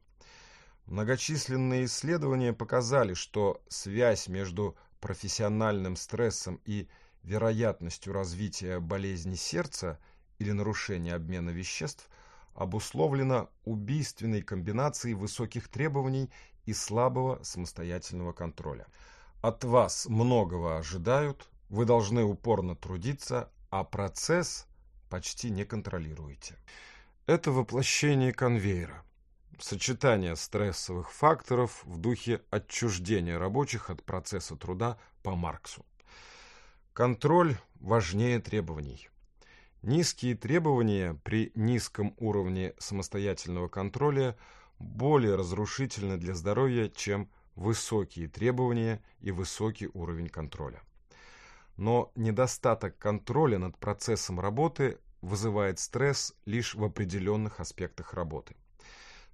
Многочисленные исследования показали, что связь между профессиональным стрессом и вероятностью развития болезни сердца или нарушения обмена веществ обусловлена убийственной комбинацией высоких требований и слабого самостоятельного контроля. От вас многого ожидают, вы должны упорно трудиться, а процесс почти не контролируете. Это воплощение конвейера, сочетание стрессовых факторов в духе отчуждения рабочих от процесса труда по Марксу. Контроль важнее требований. Низкие требования при низком уровне самостоятельного контроля более разрушительны для здоровья, чем высокие требования и высокий уровень контроля но недостаток контроля над процессом работы вызывает стресс лишь в определенных аспектах работы.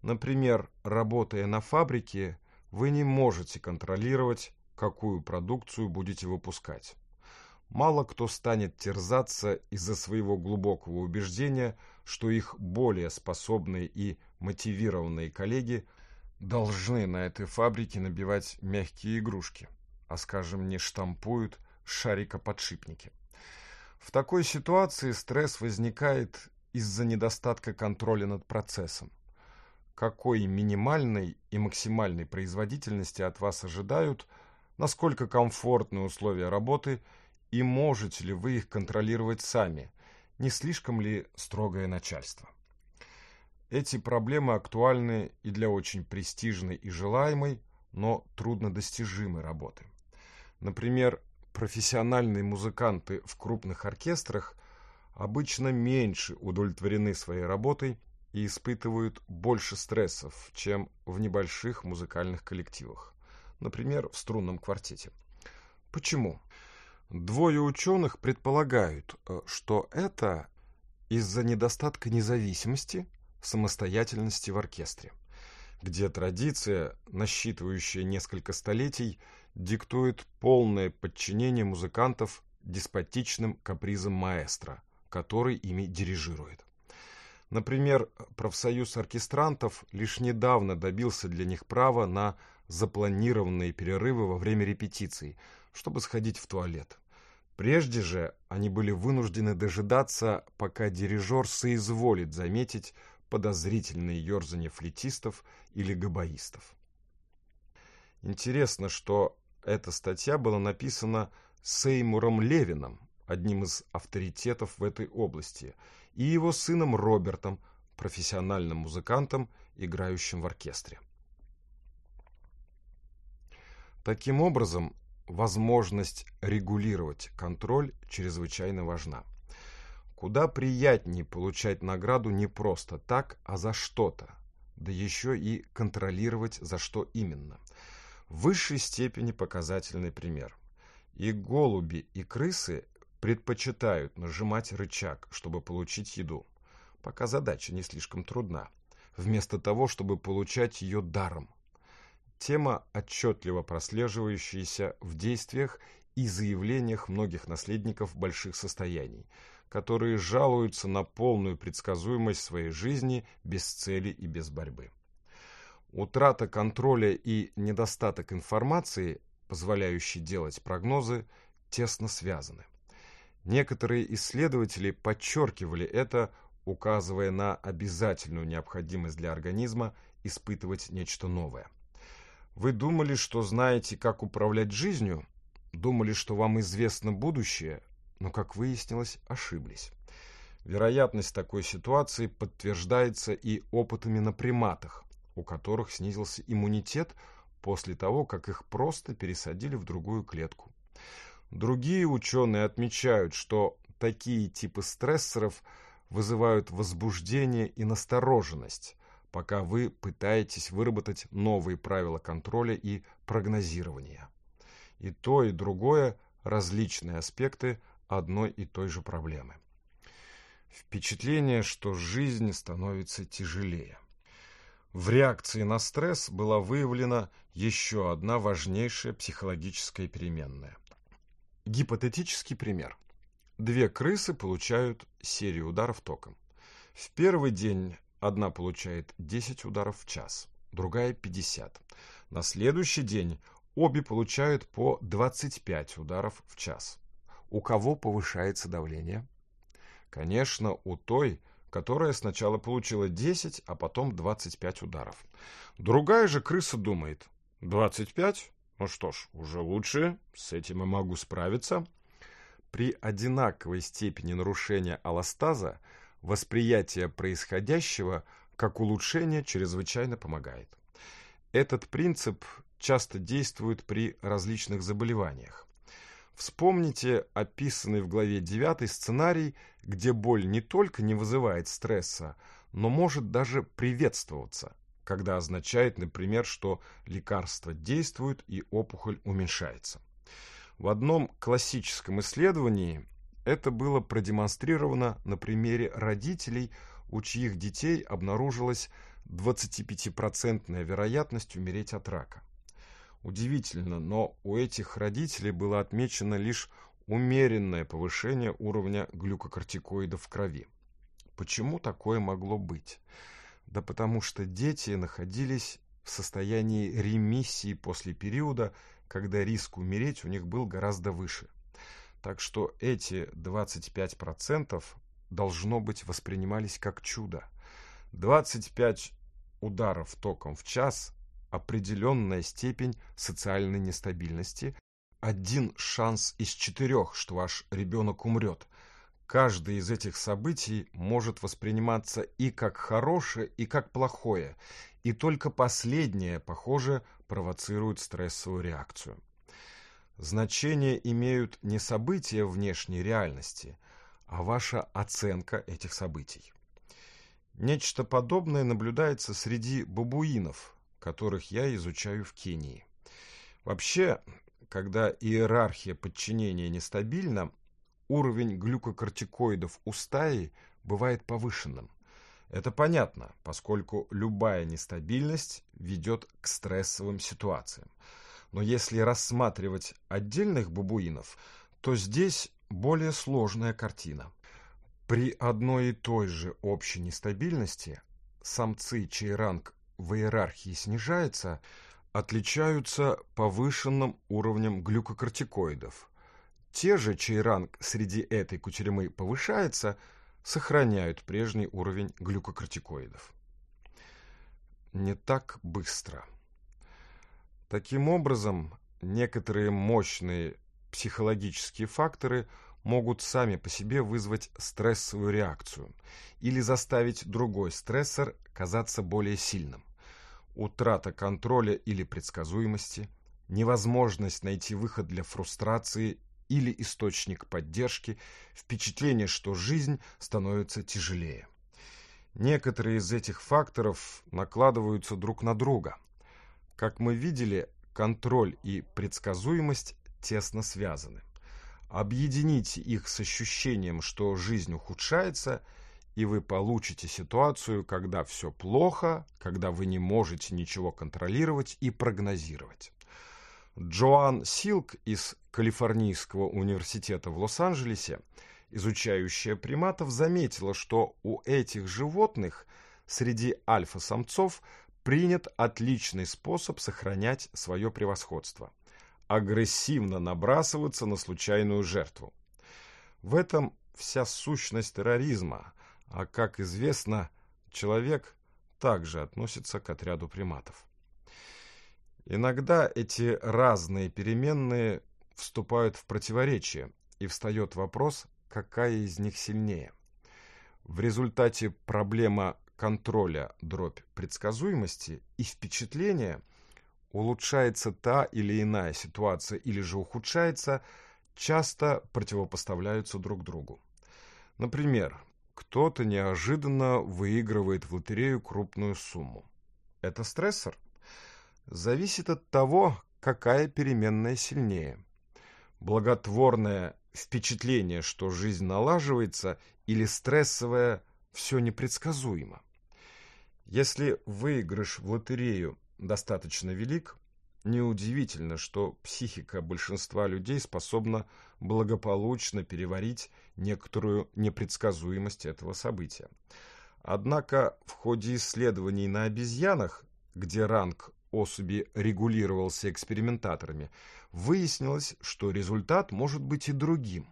Например, работая на фабрике, вы не можете контролировать, какую продукцию будете выпускать. Мало кто станет терзаться из-за своего глубокого убеждения, что их более способные и мотивированные коллеги должны на этой фабрике набивать мягкие игрушки, а, скажем, не штампуют – шарика подшипники. В такой ситуации стресс возникает из-за недостатка контроля над процессом. Какой минимальной и максимальной производительности от вас ожидают, насколько комфортны условия работы и можете ли вы их контролировать сами, не слишком ли строгое начальство. Эти проблемы актуальны и для очень престижной и желаемой, но труднодостижимой работы. Например, профессиональные музыканты в крупных оркестрах обычно меньше удовлетворены своей работой и испытывают больше стрессов, чем в небольших музыкальных коллективах, например, в струнном квартете. Почему? Двое ученых предполагают, э, что это из-за недостатка независимости, самостоятельности в оркестре, где традиция, насчитывающая несколько столетий, диктует полное подчинение музыкантов деспотичным капризам маэстро, который ими дирижирует. Например, профсоюз оркестрантов лишь недавно добился для них права на запланированные перерывы во время репетиций, чтобы сходить в туалет. Прежде же они были вынуждены дожидаться, пока дирижер соизволит заметить подозрительные ерзания флетистов или габаистов. Интересно, что эта статья была написана Сеймуром Левином, одним из авторитетов в этой области, и его сыном Робертом, профессиональным музыкантом, играющим в оркестре. Таким образом, возможность регулировать контроль чрезвычайно важна. Куда приятнее получать награду не просто так, а за что-то, да еще и контролировать за что именно – высшей степени показательный пример. И голуби, и крысы предпочитают нажимать рычаг, чтобы получить еду, пока задача не слишком трудна, вместо того, чтобы получать ее даром. Тема, отчетливо прослеживающаяся в действиях и заявлениях многих наследников больших состояний, которые жалуются на полную предсказуемость своей жизни без цели и без борьбы. Утрата контроля и недостаток информации, позволяющий делать прогнозы, тесно связаны. Некоторые исследователи подчеркивали это, указывая на обязательную необходимость для организма испытывать нечто новое. Вы думали, что знаете, как управлять жизнью? Думали, что вам известно будущее, но, как выяснилось, ошиблись. Вероятность такой ситуации подтверждается и опытами на приматах у которых снизился иммунитет после того, как их просто пересадили в другую клетку. Другие ученые отмечают, что такие типы стрессоров вызывают возбуждение и настороженность, пока вы пытаетесь выработать новые правила контроля и прогнозирования. И то, и другое – различные аспекты одной и той же проблемы. Впечатление, что жизнь становится тяжелее. В реакции на стресс была выявлена еще одна важнейшая психологическая переменная. Гипотетический пример. Две крысы получают серию ударов током. В первый день одна получает 10 ударов в час, другая 50. На следующий день обе получают по 25 ударов в час. У кого повышается давление? Конечно, у той, которая сначала получила 10, а потом 25 ударов. Другая же крыса думает, 25? Ну что ж, уже лучше, с этим я могу справиться. При одинаковой степени нарушения аластаза восприятие происходящего как улучшение чрезвычайно помогает. Этот принцип часто действует при различных заболеваниях. Вспомните описанный в главе 9 сценарий, где боль не только не вызывает стресса, но может даже приветствоваться, когда означает, например, что лекарство действует и опухоль уменьшается. В одном классическом исследовании это было продемонстрировано на примере родителей, у чьих детей обнаружилась 25-процентная вероятность умереть от рака. Удивительно, но у этих родителей было отмечено лишь умеренное повышение уровня глюкокортикоидов в крови. Почему такое могло быть? Да потому что дети находились в состоянии ремиссии после периода, когда риск умереть у них был гораздо выше. Так что эти 25% должно быть воспринимались как чудо. 25 ударов током в час определенная степень социальной нестабильности, один шанс из четырех, что ваш ребенок умрет. Каждое из этих событий может восприниматься и как хорошее, и как плохое, и только последнее, похоже, провоцирует стрессовую реакцию. Значение имеют не события внешней реальности, а ваша оценка этих событий. Нечто подобное наблюдается среди бабуинов, которых я изучаю в Кении. Вообще, когда иерархия подчинения нестабильна, уровень глюкокортикоидов у стаи бывает повышенным. Это понятно, поскольку любая нестабильность ведет к стрессовым ситуациям. Но если рассматривать отдельных бабуинов, то здесь более сложная картина. При одной и той же общей нестабильности самцы, чей ранг в иерархии снижается, отличаются повышенным уровнем глюкокортикоидов. Те же, чей ранг среди этой кутерьмы повышается, сохраняют прежний уровень глюкокортикоидов. Не так быстро. Таким образом, некоторые мощные психологические факторы – могут сами по себе вызвать стрессовую реакцию или заставить другой стрессор казаться более сильным. Утрата контроля или предсказуемости, невозможность найти выход для фрустрации или источник поддержки, впечатление, что жизнь становится тяжелее. Некоторые из этих факторов накладываются друг на друга. Как мы видели, контроль и предсказуемость тесно связаны объедините их с ощущением, что жизнь ухудшается, и вы получите ситуацию, когда все плохо, когда вы не можете ничего контролировать и прогнозировать. Джоан Силк из Калифорнийского университета в Лос-Анджелесе, изучающая приматов, заметила, что у этих животных среди альфа-самцов принят отличный способ сохранять свое превосходство – агрессивно набрасываться на случайную жертву. В этом вся сущность терроризма, а, как известно, человек также относится к отряду приматов. Иногда эти разные переменные вступают в противоречие, и встает вопрос, какая из них сильнее. В результате проблема контроля дробь предсказуемости и впечатления – улучшается та или иная ситуация или же ухудшается, часто противопоставляются друг другу. Например, кто-то неожиданно выигрывает в лотерею крупную сумму. Это стрессор? Зависит от того, какая переменная сильнее. Благотворное впечатление, что жизнь налаживается, или стрессовое «все непредсказуемо». Если выигрыш в лотерею достаточно велик, неудивительно, что психика большинства людей способна благополучно переварить некоторую непредсказуемость этого события. Однако в ходе исследований на обезьянах, где ранг особи регулировался экспериментаторами, выяснилось, что результат может быть и другим.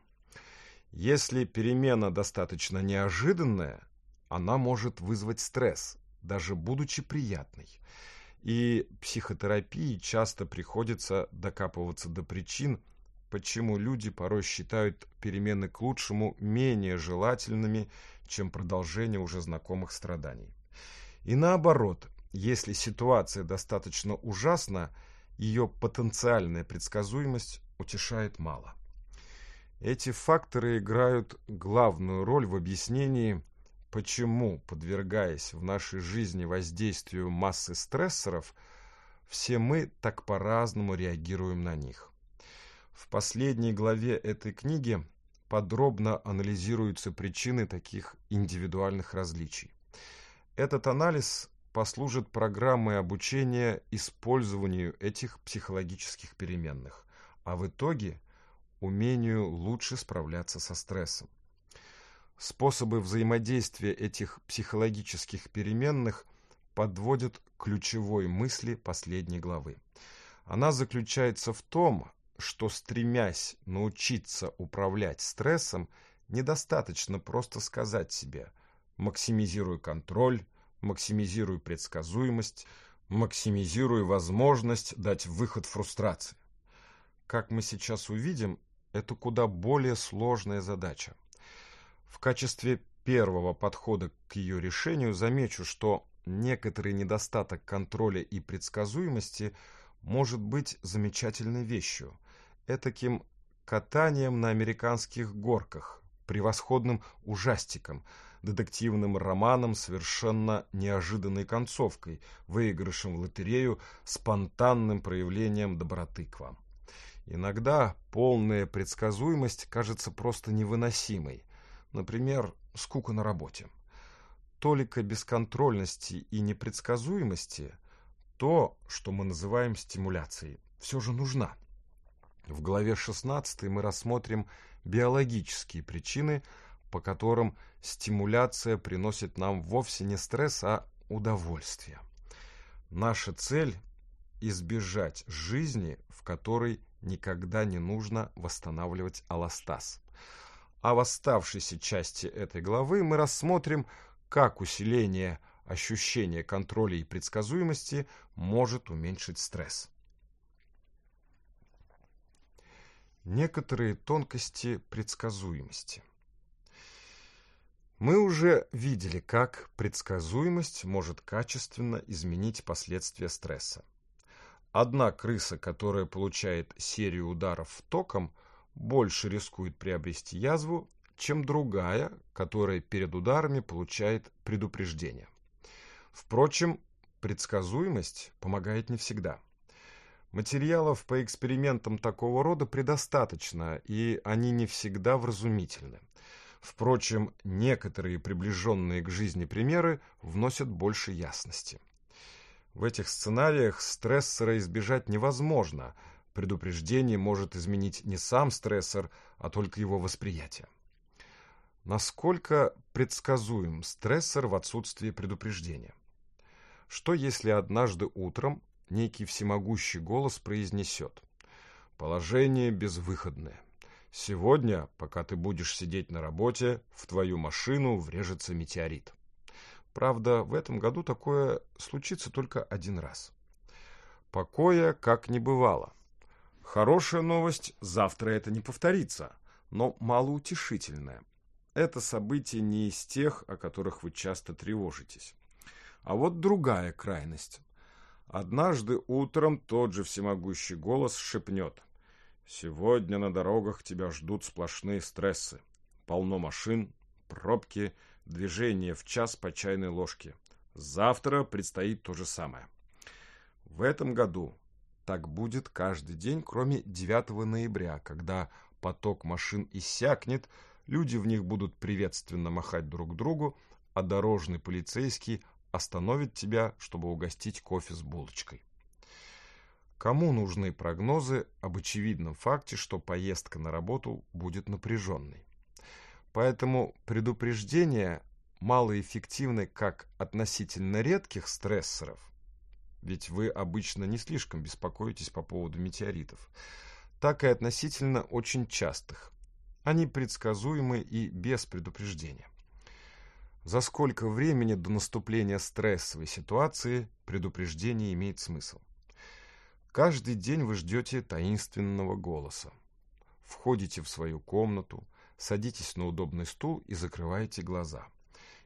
Если перемена достаточно неожиданная, она может вызвать стресс, даже будучи приятной. И психотерапии часто приходится докапываться до причин, почему люди порой считают перемены к лучшему менее желательными, чем продолжение уже знакомых страданий. И наоборот, если ситуация достаточно ужасна, ее потенциальная предсказуемость утешает мало. Эти факторы играют главную роль в объяснении почему, подвергаясь в нашей жизни воздействию массы стрессоров, все мы так по-разному реагируем на них. В последней главе этой книги подробно анализируются причины таких индивидуальных различий. Этот анализ послужит программой обучения использованию этих психологических переменных, а в итоге умению лучше справляться со стрессом способы взаимодействия этих психологических переменных подводят ключевой мысли последней главы. Она заключается в том, что стремясь научиться управлять стрессом, недостаточно просто сказать себе «максимизируй контроль», «максимизируй предсказуемость», «максимизируй возможность дать выход фрустрации». Как мы сейчас увидим, это куда более сложная задача. В качестве первого подхода к ее решению замечу, что некоторый недостаток контроля и предсказуемости может быть замечательной вещью, этаким катанием на американских горках, превосходным ужастиком, детективным романом совершенно неожиданной концовкой, выигрышем в лотерею, спонтанным проявлением доброты к вам. Иногда полная предсказуемость кажется просто невыносимой – например, скука на работе. Толика бесконтрольности и непредсказуемости, то, что мы называем стимуляцией, все же нужна. В главе 16 мы рассмотрим биологические причины, по которым стимуляция приносит нам вовсе не стресс, а удовольствие. Наша цель – избежать жизни, в которой никогда не нужно восстанавливать аластаз. А в оставшейся части этой главы мы рассмотрим, как усиление ощущения контроля и предсказуемости может уменьшить стресс. Некоторые тонкости предсказуемости. Мы уже видели, как предсказуемость может качественно изменить последствия стресса. Одна крыса, которая получает серию ударов током, больше рискует приобрести язву, чем другая, которая перед ударами получает предупреждение. Впрочем, предсказуемость помогает не всегда. Материалов по экспериментам такого рода предостаточно, и они не всегда вразумительны. Впрочем, некоторые приближенные к жизни примеры вносят больше ясности. В этих сценариях стрессора избежать невозможно – Предупреждение может изменить не сам стрессор, а только его восприятие. Насколько предсказуем стрессор в отсутствии предупреждения? Что если однажды утром некий всемогущий голос произнесет «Положение безвыходное». Сегодня, пока ты будешь сидеть на работе, в твою машину врежется метеорит. Правда, в этом году такое случится только один раз. Покоя как не бывало – Хорошая новость, завтра это не повторится, но малоутешительная. Это событие не из тех, о которых вы часто тревожитесь. А вот другая крайность. Однажды утром тот же всемогущий голос шепнет. Сегодня на дорогах тебя ждут сплошные стрессы. Полно машин, пробки, движение в час по чайной ложке. Завтра предстоит то же самое. В этом году так будет каждый день, кроме 9 ноября, когда поток машин иссякнет, люди в них будут приветственно махать друг другу, а дорожный полицейский остановит тебя, чтобы угостить кофе с булочкой. Кому нужны прогнозы об очевидном факте, что поездка на работу будет напряженной? Поэтому предупреждение малоэффективны как относительно редких стрессоров, ведь вы обычно не слишком беспокоитесь по поводу метеоритов, так и относительно очень частых. Они предсказуемы и без предупреждения. За сколько времени до наступления стрессовой ситуации предупреждение имеет смысл? Каждый день вы ждете таинственного голоса. Входите в свою комнату, садитесь на удобный стул и закрываете глаза.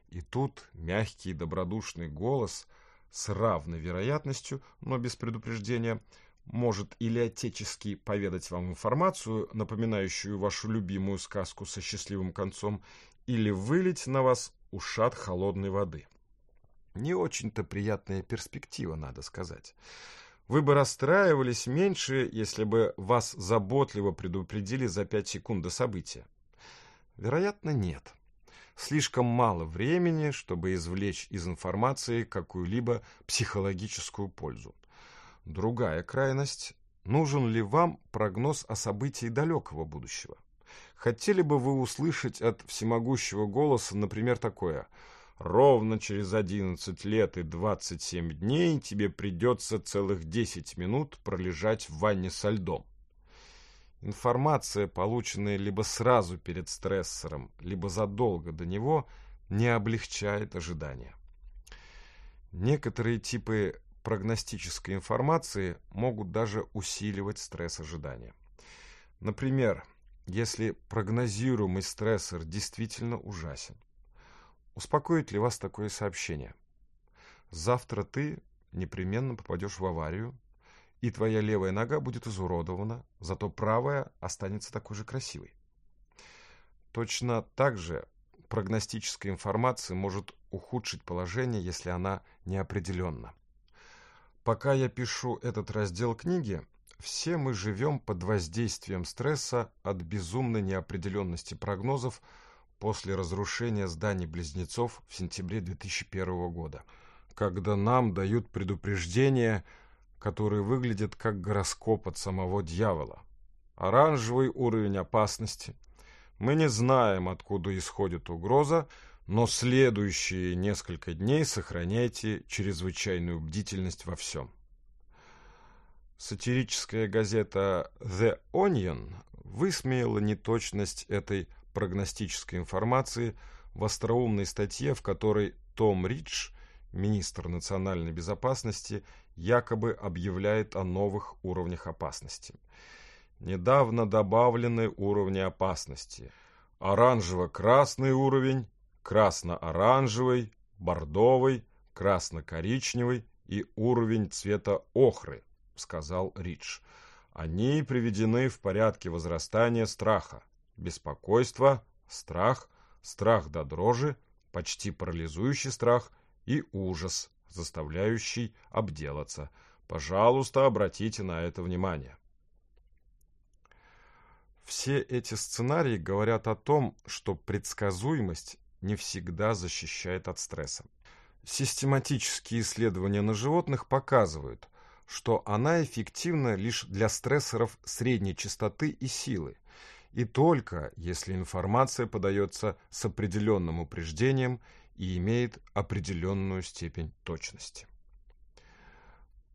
И тут мягкий и добродушный голос – с равной вероятностью, но без предупреждения, может или отечески поведать вам информацию, напоминающую вашу любимую сказку со счастливым концом, или вылить на вас ушат холодной воды. Не очень-то приятная перспектива, надо сказать. Вы бы расстраивались меньше, если бы вас заботливо предупредили за пять секунд до события. Вероятно, нет слишком мало времени, чтобы извлечь из информации какую-либо психологическую пользу. Другая крайность – нужен ли вам прогноз о событии далекого будущего? Хотели бы вы услышать от всемогущего голоса, например, такое – ровно через 11 лет и 27 дней тебе придется целых 10 минут пролежать в ванне со льдом. Информация, полученная либо сразу перед стрессором, либо задолго до него, не облегчает ожидания. Некоторые типы прогностической информации могут даже усиливать стресс ожидания. Например, если прогнозируемый стрессор действительно ужасен, успокоит ли вас такое сообщение? Завтра ты непременно попадешь в аварию, и твоя левая нога будет изуродована, зато правая останется такой же красивой. Точно так же прогностическая информация может ухудшить положение, если она неопределенна. Пока я пишу этот раздел книги, все мы живем под воздействием стресса от безумной неопределенности прогнозов после разрушения зданий близнецов в сентябре 2001 года, когда нам дают предупреждение – который выглядит как гороскоп от самого дьявола. Оранжевый уровень опасности. Мы не знаем, откуда исходит угроза, но следующие несколько дней сохраняйте чрезвычайную бдительность во всем. Сатирическая газета The Onion высмеяла неточность этой прогностической информации в остроумной статье, в которой Том Ридж, министр национальной безопасности, якобы объявляет о новых уровнях опасности. Недавно добавлены уровни опасности. Оранжево-красный уровень, красно-оранжевый, бордовый, красно-коричневый и уровень цвета охры, сказал Ридж. Они приведены в порядке возрастания страха. Беспокойство, страх, страх до дрожи, почти парализующий страх и ужас заставляющий обделаться. Пожалуйста, обратите на это внимание. Все эти сценарии говорят о том, что предсказуемость не всегда защищает от стресса. Систематические исследования на животных показывают, что она эффективна лишь для стрессоров средней частоты и силы, и только если информация подается с определенным упреждением и имеет определенную степень точности.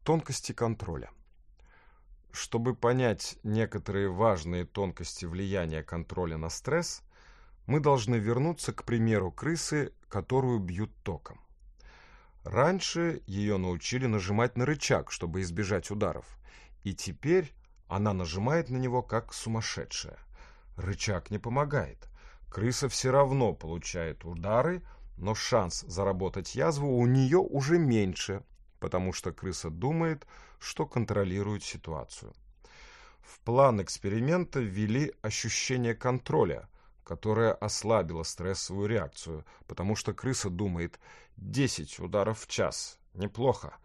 Тонкости контроля. Чтобы понять некоторые важные тонкости влияния контроля на стресс, мы должны вернуться к примеру крысы, которую бьют током. Раньше ее научили нажимать на рычаг, чтобы избежать ударов, и теперь она нажимает на него как сумасшедшая. Рычаг не помогает. Крыса все равно получает удары, но шанс заработать язву у нее уже меньше, потому что крыса думает, что контролирует ситуацию. В план эксперимента ввели ощущение контроля, которое ослабило стрессовую реакцию, потому что крыса думает 10 ударов в час, неплохо,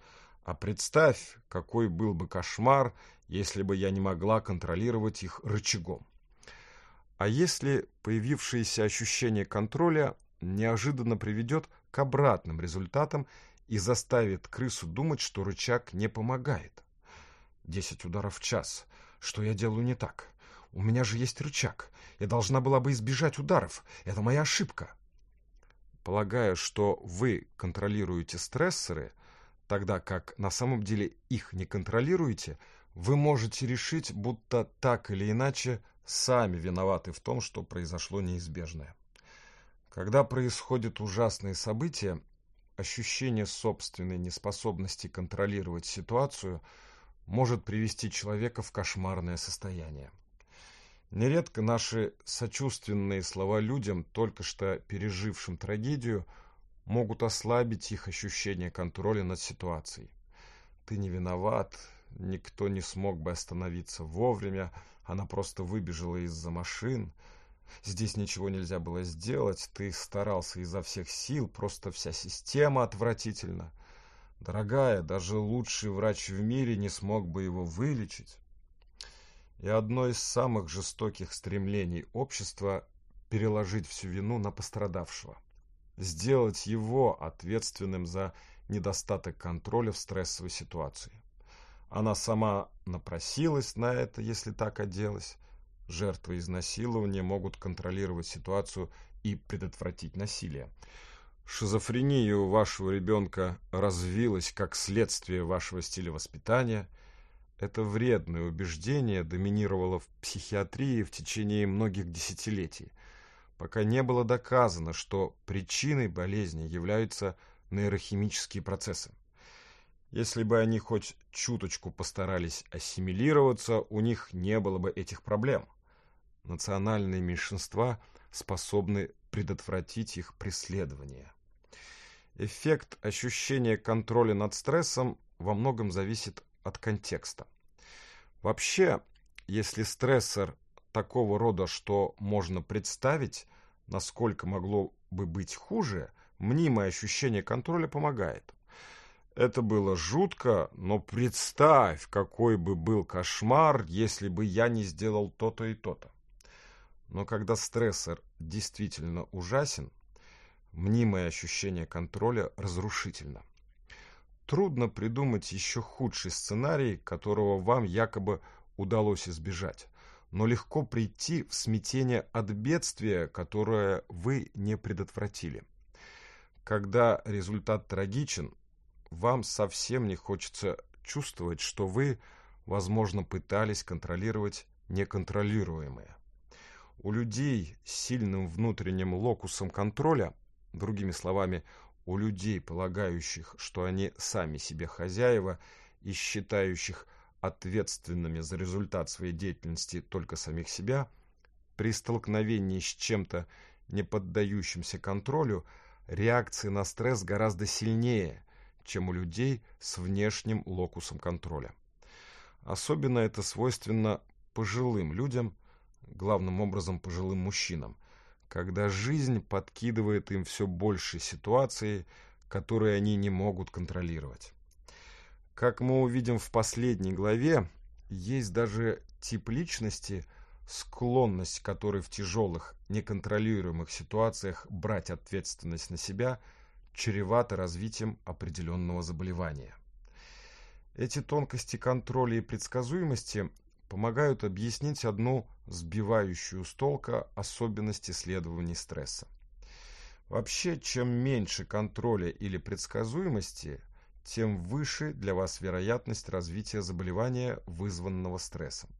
а представь, какой был бы кошмар, если бы я не могла контролировать их рычагом. А если появившееся ощущение контроля неожиданно приведет к обратным результатам и заставит крысу думать, что рычаг не помогает. Десять ударов в час. Что я делаю не так? У меня же есть рычаг. Я должна была бы избежать ударов. Это моя ошибка. Полагая, что вы контролируете стрессоры, тогда как на самом деле их не контролируете, вы можете решить, будто так или иначе сами виноваты в том, что произошло неизбежное. Когда происходят ужасные события, ощущение собственной неспособности контролировать ситуацию может привести человека в кошмарное состояние. Нередко наши сочувственные слова людям, только что пережившим трагедию, могут ослабить их ощущение контроля над ситуацией. «Ты не виноват», «Никто не смог бы остановиться вовремя», «Она просто выбежала из-за машин», Здесь ничего нельзя было сделать, ты старался изо всех сил, просто вся система отвратительна. Дорогая, даже лучший врач в мире не смог бы его вылечить. И одно из самых жестоких стремлений общества – переложить всю вину на пострадавшего. Сделать его ответственным за недостаток контроля в стрессовой ситуации. Она сама напросилась на это, если так оделась, жертвы изнасилования могут контролировать ситуацию и предотвратить насилие. Шизофрения у вашего ребенка развилась как следствие вашего стиля воспитания. Это вредное убеждение доминировало в психиатрии в течение многих десятилетий, пока не было доказано, что причиной болезни являются нейрохимические процессы. Если бы они хоть чуточку постарались ассимилироваться, у них не было бы этих проблем национальные меньшинства способны предотвратить их преследование. Эффект ощущения контроля над стрессом во многом зависит от контекста. Вообще, если стрессор такого рода, что можно представить, насколько могло бы быть хуже, мнимое ощущение контроля помогает. Это было жутко, но представь, какой бы был кошмар, если бы я не сделал то-то и то-то. Но когда стрессор действительно ужасен, мнимое ощущение контроля разрушительно. Трудно придумать еще худший сценарий, которого вам якобы удалось избежать, но легко прийти в смятение от бедствия, которое вы не предотвратили. Когда результат трагичен, вам совсем не хочется чувствовать, что вы, возможно, пытались контролировать неконтролируемое у людей с сильным внутренним локусом контроля, другими словами, у людей, полагающих, что они сами себе хозяева и считающих ответственными за результат своей деятельности только самих себя, при столкновении с чем-то, не поддающимся контролю, реакции на стресс гораздо сильнее, чем у людей с внешним локусом контроля. Особенно это свойственно пожилым людям – главным образом пожилым мужчинам, когда жизнь подкидывает им все больше ситуаций, которые они не могут контролировать. Как мы увидим в последней главе, есть даже тип личности, склонность которой в тяжелых, неконтролируемых ситуациях брать ответственность на себя чревато развитием определенного заболевания. Эти тонкости контроля и предсказуемости помогают объяснить одну сбивающую с толка особенность исследований стресса. Вообще, чем меньше контроля или предсказуемости, тем выше для вас вероятность развития заболевания, вызванного стрессом.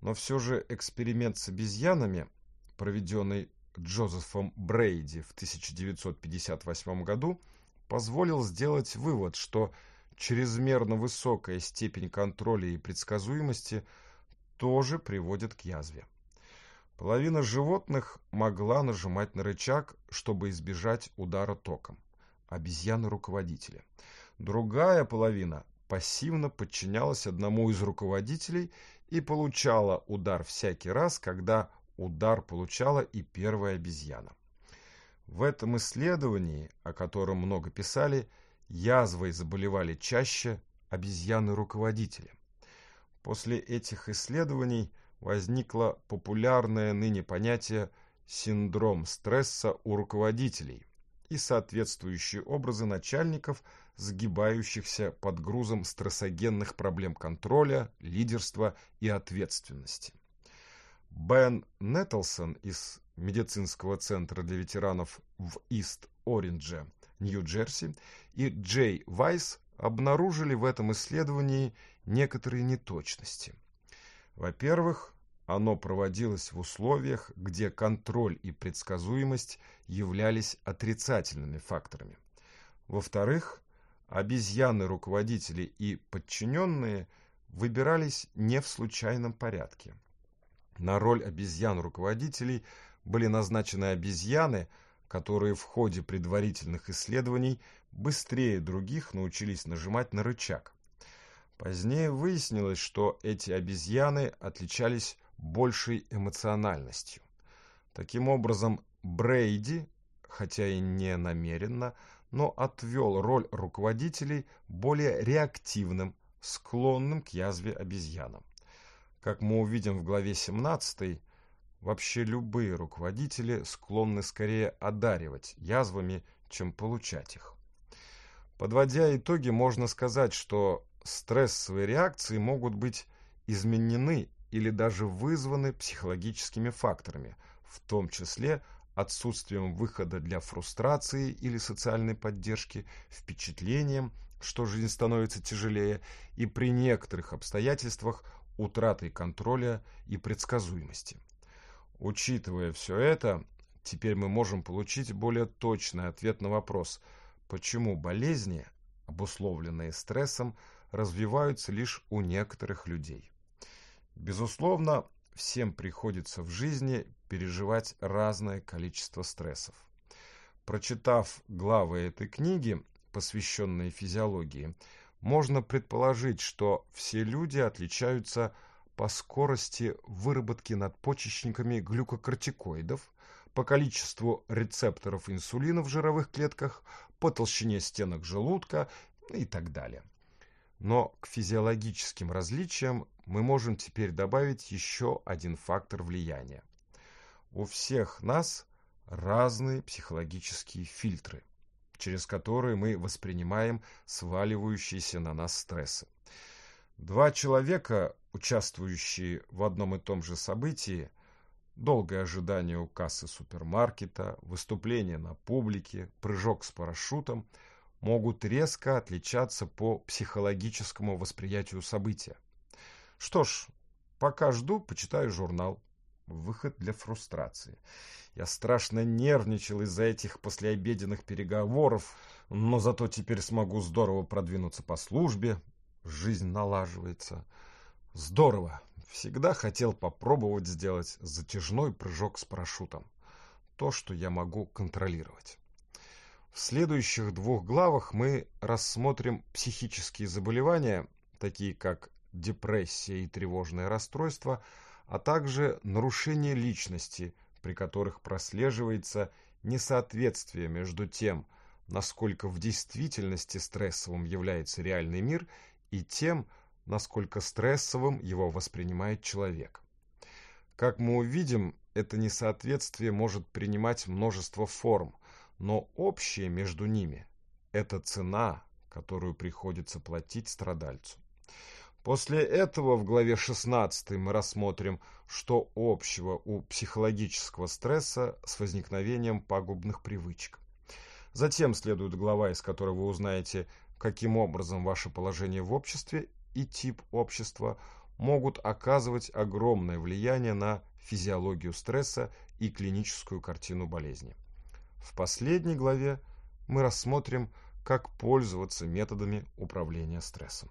Но все же эксперимент с обезьянами, проведенный Джозефом Брейди в 1958 году, позволил сделать вывод, что чрезмерно высокая степень контроля и предсказуемости тоже приводит к язве. Половина животных могла нажимать на рычаг, чтобы избежать удара током. Обезьяны-руководители. Другая половина пассивно подчинялась одному из руководителей и получала удар всякий раз, когда удар получала и первая обезьяна. В этом исследовании, о котором много писали, язвой заболевали чаще обезьяны руководителя. После этих исследований возникло популярное ныне понятие синдром стресса у руководителей и соответствующие образы начальников, сгибающихся под грузом стрессогенных проблем контроля, лидерства и ответственности. Бен Неттлсон из медицинского центра для ветеранов в Ист-Оринже, Нью-Джерси, и Джей Вайс обнаружили в этом исследовании некоторые неточности. Во-первых, оно проводилось в условиях, где контроль и предсказуемость являлись отрицательными факторами. Во-вторых, обезьяны-руководители и подчиненные выбирались не в случайном порядке. На роль обезьян-руководителей – были назначены обезьяны, которые в ходе предварительных исследований быстрее других научились нажимать на рычаг. Позднее выяснилось, что эти обезьяны отличались большей эмоциональностью. Таким образом, Брейди, хотя и не намеренно, но отвел роль руководителей более реактивным, склонным к язве обезьянам. Как мы увидим в главе 17, Вообще любые руководители склонны скорее одаривать язвами, чем получать их. Подводя итоги, можно сказать, что стрессовые реакции могут быть изменены или даже вызваны психологическими факторами, в том числе отсутствием выхода для фрустрации или социальной поддержки, впечатлением, что жизнь становится тяжелее, и при некоторых обстоятельствах утратой контроля и предсказуемости. Учитывая все это, теперь мы можем получить более точный ответ на вопрос, почему болезни, обусловленные стрессом, развиваются лишь у некоторых людей. Безусловно, всем приходится в жизни переживать разное количество стрессов. Прочитав главы этой книги, посвященные физиологии, можно предположить, что все люди отличаются по скорости выработки надпочечниками глюкокортикоидов, по количеству рецепторов инсулина в жировых клетках, по толщине стенок желудка и так далее. Но к физиологическим различиям мы можем теперь добавить еще один фактор влияния. У всех нас разные психологические фильтры, через которые мы воспринимаем сваливающиеся на нас стрессы. Два человека участвующие в одном и том же событии, долгое ожидание у кассы супермаркета, выступление на публике, прыжок с парашютом могут резко отличаться по психологическому восприятию события. Что ж, пока жду, почитаю журнал. Выход для фрустрации. Я страшно нервничал из-за этих послеобеденных переговоров, но зато теперь смогу здорово продвинуться по службе. Жизнь налаживается. Здорово! Всегда хотел попробовать сделать затяжной прыжок с парашютом. То, что я могу контролировать. В следующих двух главах мы рассмотрим психические заболевания, такие как депрессия и тревожное расстройство, а также нарушение личности, при которых прослеживается несоответствие между тем, насколько в действительности стрессовым является реальный мир, и тем, что насколько стрессовым его воспринимает человек. Как мы увидим, это несоответствие может принимать множество форм, но общее между ними – это цена, которую приходится платить страдальцу. После этого в главе 16 мы рассмотрим, что общего у психологического стресса с возникновением пагубных привычек. Затем следует глава, из которой вы узнаете, каким образом ваше положение в обществе и тип общества могут оказывать огромное влияние на физиологию стресса и клиническую картину болезни. В последней главе мы рассмотрим, как пользоваться методами управления стрессом.